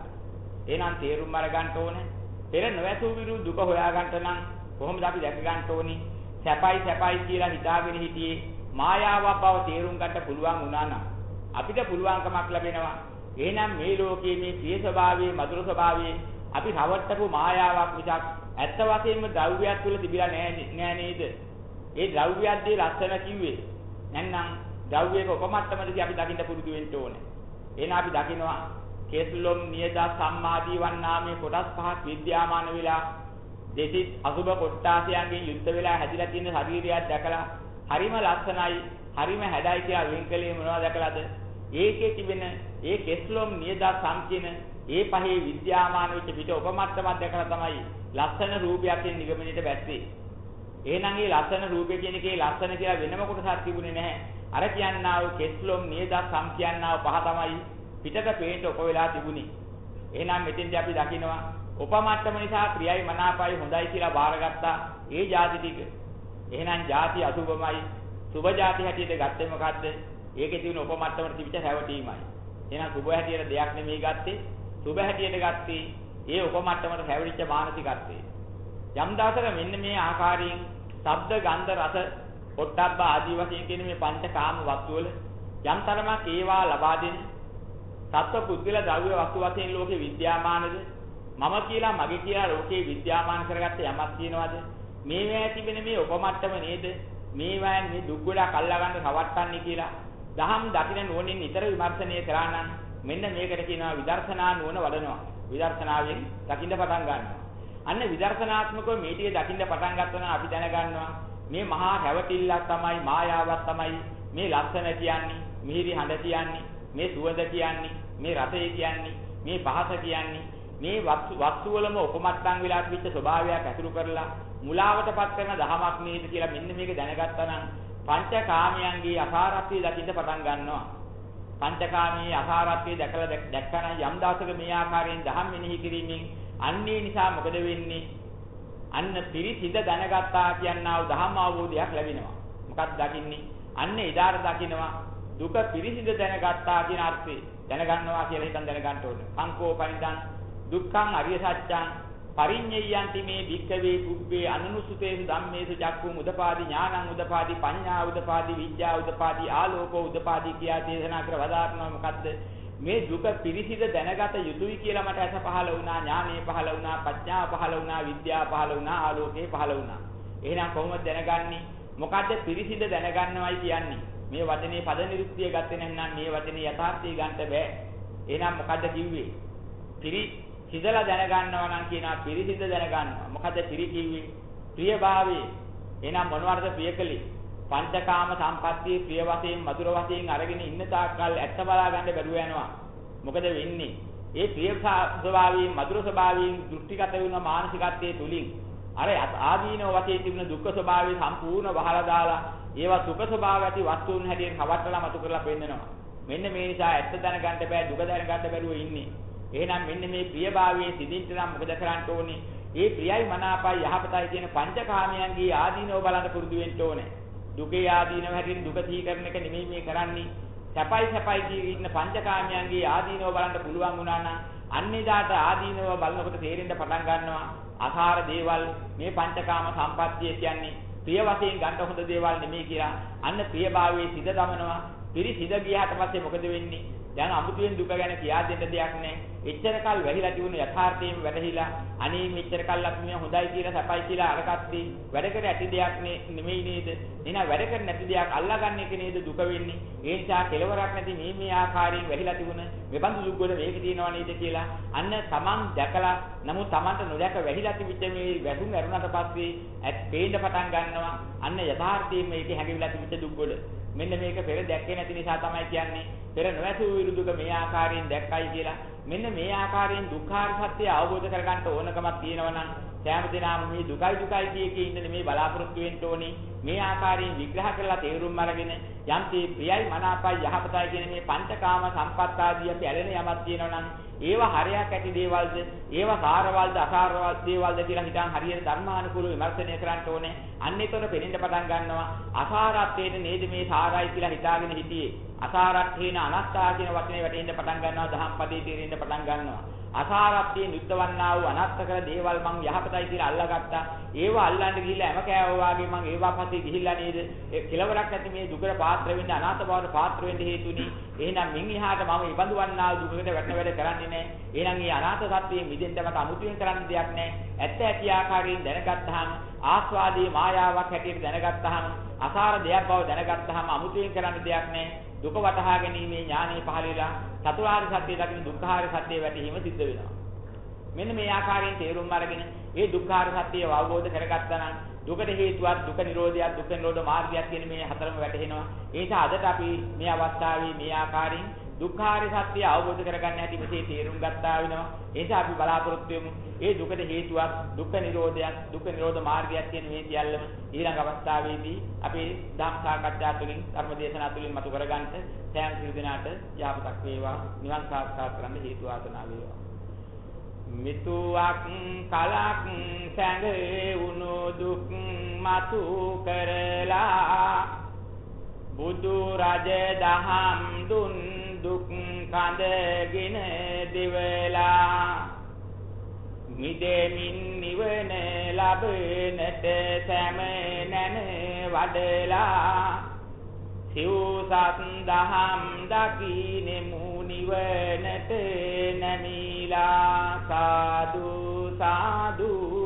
එහෙනම් තේරුම් අරගන්න ඕනේ. පෙර නොඇසූ විරු දුක හොයා ගන්න නම් කොහොමද අපි දැක ගන්න ඕනි? සැපයි සැපයි කියලා හිතාගෙන හිටියේ මායාවක් බව තේරුම් ගන්න පුළුවන් වුණා නම් අපිට පුළුවන්කමක් ලැබෙනවා. එහෙනම් මේ ලෝකයේ මේ ප්‍රිය ස්වභාවයේ මధుර ස්වභාවයේ අපි රවට්ටපු මායාවක් මිසක් ඇත්ත වශයෙන්ම ද්‍රව්‍යයක් තුල තිබිලා නෑ නේද? ඒ ද්‍රව්‍යයන්දී ලස්සන කිව්වේ. නැත්නම් ද්‍රව්‍යයක උපමට්ටමදී අපි දකින්න පුරුදු වෙන්න ඕනේ. එහෙනම් අපි දකිනවා කේතුලොම් නියද සම්මාදී වන්නාමේ කොටස් පහක් විද්‍යාමාන වෙලා දෙසිත් අසුබ කොට්ටාසයන්ගෙන් යුද්ධ වෙලා හැදිලා තියෙන ශරීරයක් දැකලා හරිම ලස්සනයි හරිම හැඩයි කියලා වෙන්කලේ මොනවද දැකලාද ඒකේ තිබෙන ඒ කෙස්ලොම් නියද සම්කින ඒ පහේ විද්‍යාමාන වෙච්ච පිට උපමත්තමක් දැකලා තමයි ලස්සන රූපයකින් නිගමනයට වැස්සේ. එහෙනම් ඒ ලස්සන රූපය කියන එකේ ලස්සන කියලා වෙනම කොටසක් තිබුණේ නැහැ. අර කියන්නා වූ කෙස්ලොම් නියදා සම් කියන්නා පහ තමයි පිටට පේන්න ඔප වෙලා තිබුණේ. එහෙනම් මෙතෙන්දී අපි දකිනවා උපමත්තම නිසා ප්‍රියයි මනාපයි හොඳයි කියලා බාරගත්තා ඒ જાති ටික. එහෙනම් ಜಾති අසුභමයි සුභ જાති හැටියට ගත්තේ මොකද්ද? ඒකේ තියෙන උපමත්තමට තිබිච්ච හැවටීමයි. එහෙනම් සුභ හැටියට දෙයක් නෙමෙයි ගත්තේ සුබ හැටියට ගත්තේ ඒ උපමට්ටමට හැවටිච්ච මානසිකත්වය. යම් දාසක මෙන්න මේ ආකාරයෙන් ශබ්ද ගන්ධ රස පොට්ටබ්බ ආදී වශයෙන් කියන මේ පංචකාම වස්තු වල යම් තරමක් ඒවා ලබා දෙන සත්ව පුද්ගල ද්‍රව්‍ය වස්තු වශයෙන් ලෝකේ විද්‍යාමානද මම කියලා මගේ කියලා ලෝකේ විද්‍යාමාන කරගත්ත යමක් තියනවාද මේ වේ තිබෙන මේ උපමට්ටම නේද මේ වයන් මේ දුක් ගොඩක් අල්ලා ගන්න රවට්ටන්නේ කියලා දහම් දකින්න නුවණින් නිතර විමර්ශනය කරා නම් මෙන්න මේකට කියනවා විදර්ශනා නුවණ වඩනවා. විදර්ශනාවෙන් දකින්න පටන් ගන්නවා. අන්න විදර්ශනාත්මකව මේ ටික දකින්න පටන් ගත්තා නම් අපි දැනගන්නවා. මේ මහා හැවටිල්ලක් තමයි මායාවක් තමයි මේ ලස්සන කියන්නේ මිහිරි හඬ කියන්නේ මේ සුවඳ කියන්නේ මේ රසය කියන්නේ මේ පහස කියන්නේ. මේ වස්තු වලම උපමට්ටම් වෙලා තිබිච්ච ස්වභාවයක් ඇතුළු කරලා මුලාවටපත් කරන දහමක් නේද කියලා මෙන්න මේක දැනගත්තා නම් පංචකාමයන්ගේ අසාරත්වය දකින්න පටන් ගන්නවා. පංචකාමයේ අසාරත්වය දැකලා දැක්කම යම් දවසක මේ ආකාරයෙන් දහම් මෙනෙහි කිරීමෙන් අන්නේ නිසා මොකද වෙන්නේ? අන්න පිරිසිඳ දැනගත්තා කියනා වූ දහම් අවබෝධයක් ලැබෙනවා. මොකක්ද දකින්නේ? අන්න එදාට දකින්නවා දුක පිරිසිඳ දැනගත්තා කියන අර්ථය දැනගන්නවා කියලා හිතන් දැනගන්න ඕනේ. අංකෝපනිදන් දුක්ඛං අරිය සත්‍යං පරිඤ්ඤයන්ති මේ භික්ඛවේ කුබ්බේ අනුනුසුතේසු ධම්මේසු චක්කුං උදපාදි ඥානං උදපාදි පඤ්ඤා උදපාදි විද්‍යා උදපාදි ආලෝකෝ උදපාදි කියා දේශනා කර වදාරනවා. මොකද්ද? මේ දුක පිරිසිද දැනගත යුතුයි කියලා මට ඇස පහළ වුණා ඥානෙ පහළ වුණා ප්‍රඥාව පහළ වුණා විද්‍යාව පහළ වුණා ආලෝකේ පහළ වුණා. එහෙනම් කොහොමද දැනගන්නේ? මොකද්ද පිරිසිද දැනගන්නවයි කියන්නේ? මේ වචනේ පද නිරුක්තිය ගත්තේ නැත්නම් මේ වචනේ යථාර්ථය ගන්න බෑ. එහෙනම් මොකද්ද කිව්වේ? පිරි සිදලා දැනගන්නවා නම් කියනවා පිරිසිඳ දැනගන්නවා. මොකද පිරි කිව්වේ? ප්‍රියභාවයේ. එහෙනම් මොනවද ප්‍රියකලේ? පංචකාම සම්පත්තියේ ප්‍රිය වශයෙන් මధుර වශයෙන් අරගෙන ඉන්න තාක්කල් ඇත්ත බලා ගන්න බැරුව යනවා. මොකද වෙන්නේ? ඒ ප්‍රිය ස්වභාවයෙන් මధుර ස්වභාවයෙන් දෘෂ්ටිගත වෙන මානසිකත්වයේ තුලින් අර ආදීනව වශයෙන් තිබුණ දුක්ඛ ස්වභාවය සම්පූර්ණ වහලා දාලා ඒවා සුඛ ස්වභාව ඇති වස්තුන් හැටියට හවටලා මතු කරලා පෙන්නනවා. මෙන්න මේ නිසා ඇත්ත දැනගන්න බෑ දුක දැනගන්න බැරුව ඉන්නේ. එහෙනම් මෙන්න මේ ප්‍රියභාවයේ සිදින්ට නම් මොකද කරන්න ඕනේ? ඒ ප්‍රියයි මනාපයි යහපතයි කියන පංචකාමයන්ගේ ආදීනව බලන්න පුරුදු වෙන්න ඕනේ. දුකේ ආදීනව හැටින් දුක සිහි කරන එක නෙමෙයි මේ කරන්නේ. සැපයි සැපයි කියන ඉන්න පංචකාමයන්ගේ ආදීනව බලන්න පුළුවන් වුණා නම් අන්නේදාට ආදීනව බලනකොට තේරෙන්න පටන් ගන්නවා. අසාර දේවල් මේ පංචකාම සම්පත්තිය කියන්නේ ප්‍රිය වශයෙන් ගන්න හොඳ දේවල් නෙමෙයි කියලා. අන්න ප්‍රියභාවයේ සිද දමනවා. පිරිසිද ගියාට පස්සේ මොකද වෙන්නේ? දැන් අමුතුවෙන් දුක ගැන කියා දෙන්න දෙයක් නැහැ. එච්චර කල් වැහිලා තිබුණු යථාර්ථයෙන් වැටහිලා අනේ මෙච්චර කල් අපි මේ හොඳයි කියලා සපයි කියලා අරගත්තේ වැඩ කර ඇති දෙයක් නෙමෙයි නේද? එහෙනම් වැඩ කර නැති දෙයක් අල්ලාගන්න එක නේද දුක වෙන්නේ? ඒ නිසා කෙලවරක් නැති මේ මේ ආකාරයෙන් වැහිලා තිබුණ මෙබඳු දුක් වල මේක තියෙනවා නේද කියලා අන්න තමන් දැකලා නමුත් තමන්ට නොදැක වැහිලා තිබිච්ච මේ වැසුම් ඇරුණාට පස්සේ ඇත් පේන්න පටන් ගන්නවා අන්න යථාර්ථයෙන් මේකේ හැඟවිලා තිබිච්ච දුක් වල මෙන්න මේක පෙර දැක්කේ නැති නිසා තමයි කියන්නේ. පෙර නොඇසූ විරුදුක මේ ආකාරයෙන් දැක්කයි කියලා. මෙන්න මේ ආකාරයෙන් දුක්ඛාර සත්‍ය අවබෝධ කරගන්න ඕනකමක් තියෙනවා නම් සෑම දිනම මේ දුකයි දුකයි කිය කී ඉන්න මේ බලාපොරොත්තු වෙන්න ඕනේ. මේ ආකාරයෙන් විග්‍රහ කරලා තේරුම් අරගෙන යම් තේ ප්‍රියයි මනාපයි යහපතයි කියන මේ පංචකාම සම්පත් ආදී අපි ඇලෙන යමක් තියෙනවා නම් ඒවා හරයක් ඇති දේවල්ද? ඒවා සාරවල්ද අසාරවල් දේවල්ද කියලා හිතන් හරියට ධර්මානුකූලව විමර්ශනය කරන්න ඕනේ. අන්න ඒතර පෙනෙන්න පටන් ගන්නවා අසාරත්වයට නේද මේ සාරයි කියලා හිතාගෙන හිටියේ? අසාරත්ථේන අනත්තා කියන වචනේ වැටෙන්න පටන් ගන්නවා දහම් පදේ තේරෙන්න පටන් ගන්නවා අසාරත්වයෙන් යුද්ධවන්නා වූ අනර්ථ කර දේවල් මං යහපතයි කියලා අල්ලාගත්තා. ඒව අල්ලන්න ගිහිල්ලා හැම කෑවෝ වගේ මං ඒවා පස්සේ ගිහිල්ලා නේද? ඒ කෙලවරක් නැති මේ දුකට පාත්‍ර වෙන්න අනාථ බවට පාත්‍ර වෙන්න හේතුනි. එහෙනම් මින් එහාට මම ඉබඳු වන්නා වූ දුකට වැටෙන වැඩ කරන්නේ නැහැ. එහෙනම් මේ අනාථ සත්‍යයෙන් මිදෙන්න මට අමුතුවෙන් කරන්න දෙයක් නැහැ. ඇත්ත ඇති ආකාරයෙන් දැනගත්තාම ආස්වාදී මායාවක් හැටියට දැනගත්තාම අසාර දෙයක් බව දැනගත්තාම අමුතුවෙන් කරන්න දෙයක් නැහැ. දුක වටහා ගැනීමේ ඥානෙ පහළ වෙලා චතුරාර්ය සත්‍ය දකින්න දුක්ඛාර සත්‍ය වැටහීම සිද්ධ වෙනවා. මෙන්න මේ ආකාරයෙන් තේරුම් අරගෙන ඒ දුක්ඛාර සත්‍යය අවබෝධ කරගත්තා නම් දුකට හේතුවක් දුක නිරෝධයක් දුක නිරෝධ මාර්ගයක් කියන මේ හතරම වැටහෙනවා. ඒ නිසා අදට අපි මේ අවස්ථාවේ මේ ආකාරයෙන් දුක්ඛාරය සත්‍ය අවබෝධ කරගන්න හැටි මෙසේ තේරුම් ගත්තා වෙනවා. ඒ නිසා අපි බලාපොරොත්තු වෙමු. ඒ දුකට හේතුවක් දුක්ඛ නිරෝධයක් දුක්ඛ නිරෝධ මාර්ගයක් කියන මේ සියල්ලම ඊළඟ අවස්ථාවේදී අපි ධම් සාකච්ඡා තුළින් ධර්ම දේශනා තුළින් මතු කරගන්නට සෑම සිල් දිනාට යහපතක් වේවා නිවන් සාක්ෂාත් කරන්න හේතු වාසනා වේවා. මිතුවක් කලක් සැඟවුණු දුක් මතු කරලා බුදු රජ දහම් දුන් දුක් කඳගෙන දෙවලා. මිදෙමින් නිවන ලබනට සෑම නැන වඩලා. සිව්සත් දහම් දකිනෙමු නිවනට නැමිලා. සාදු සාදු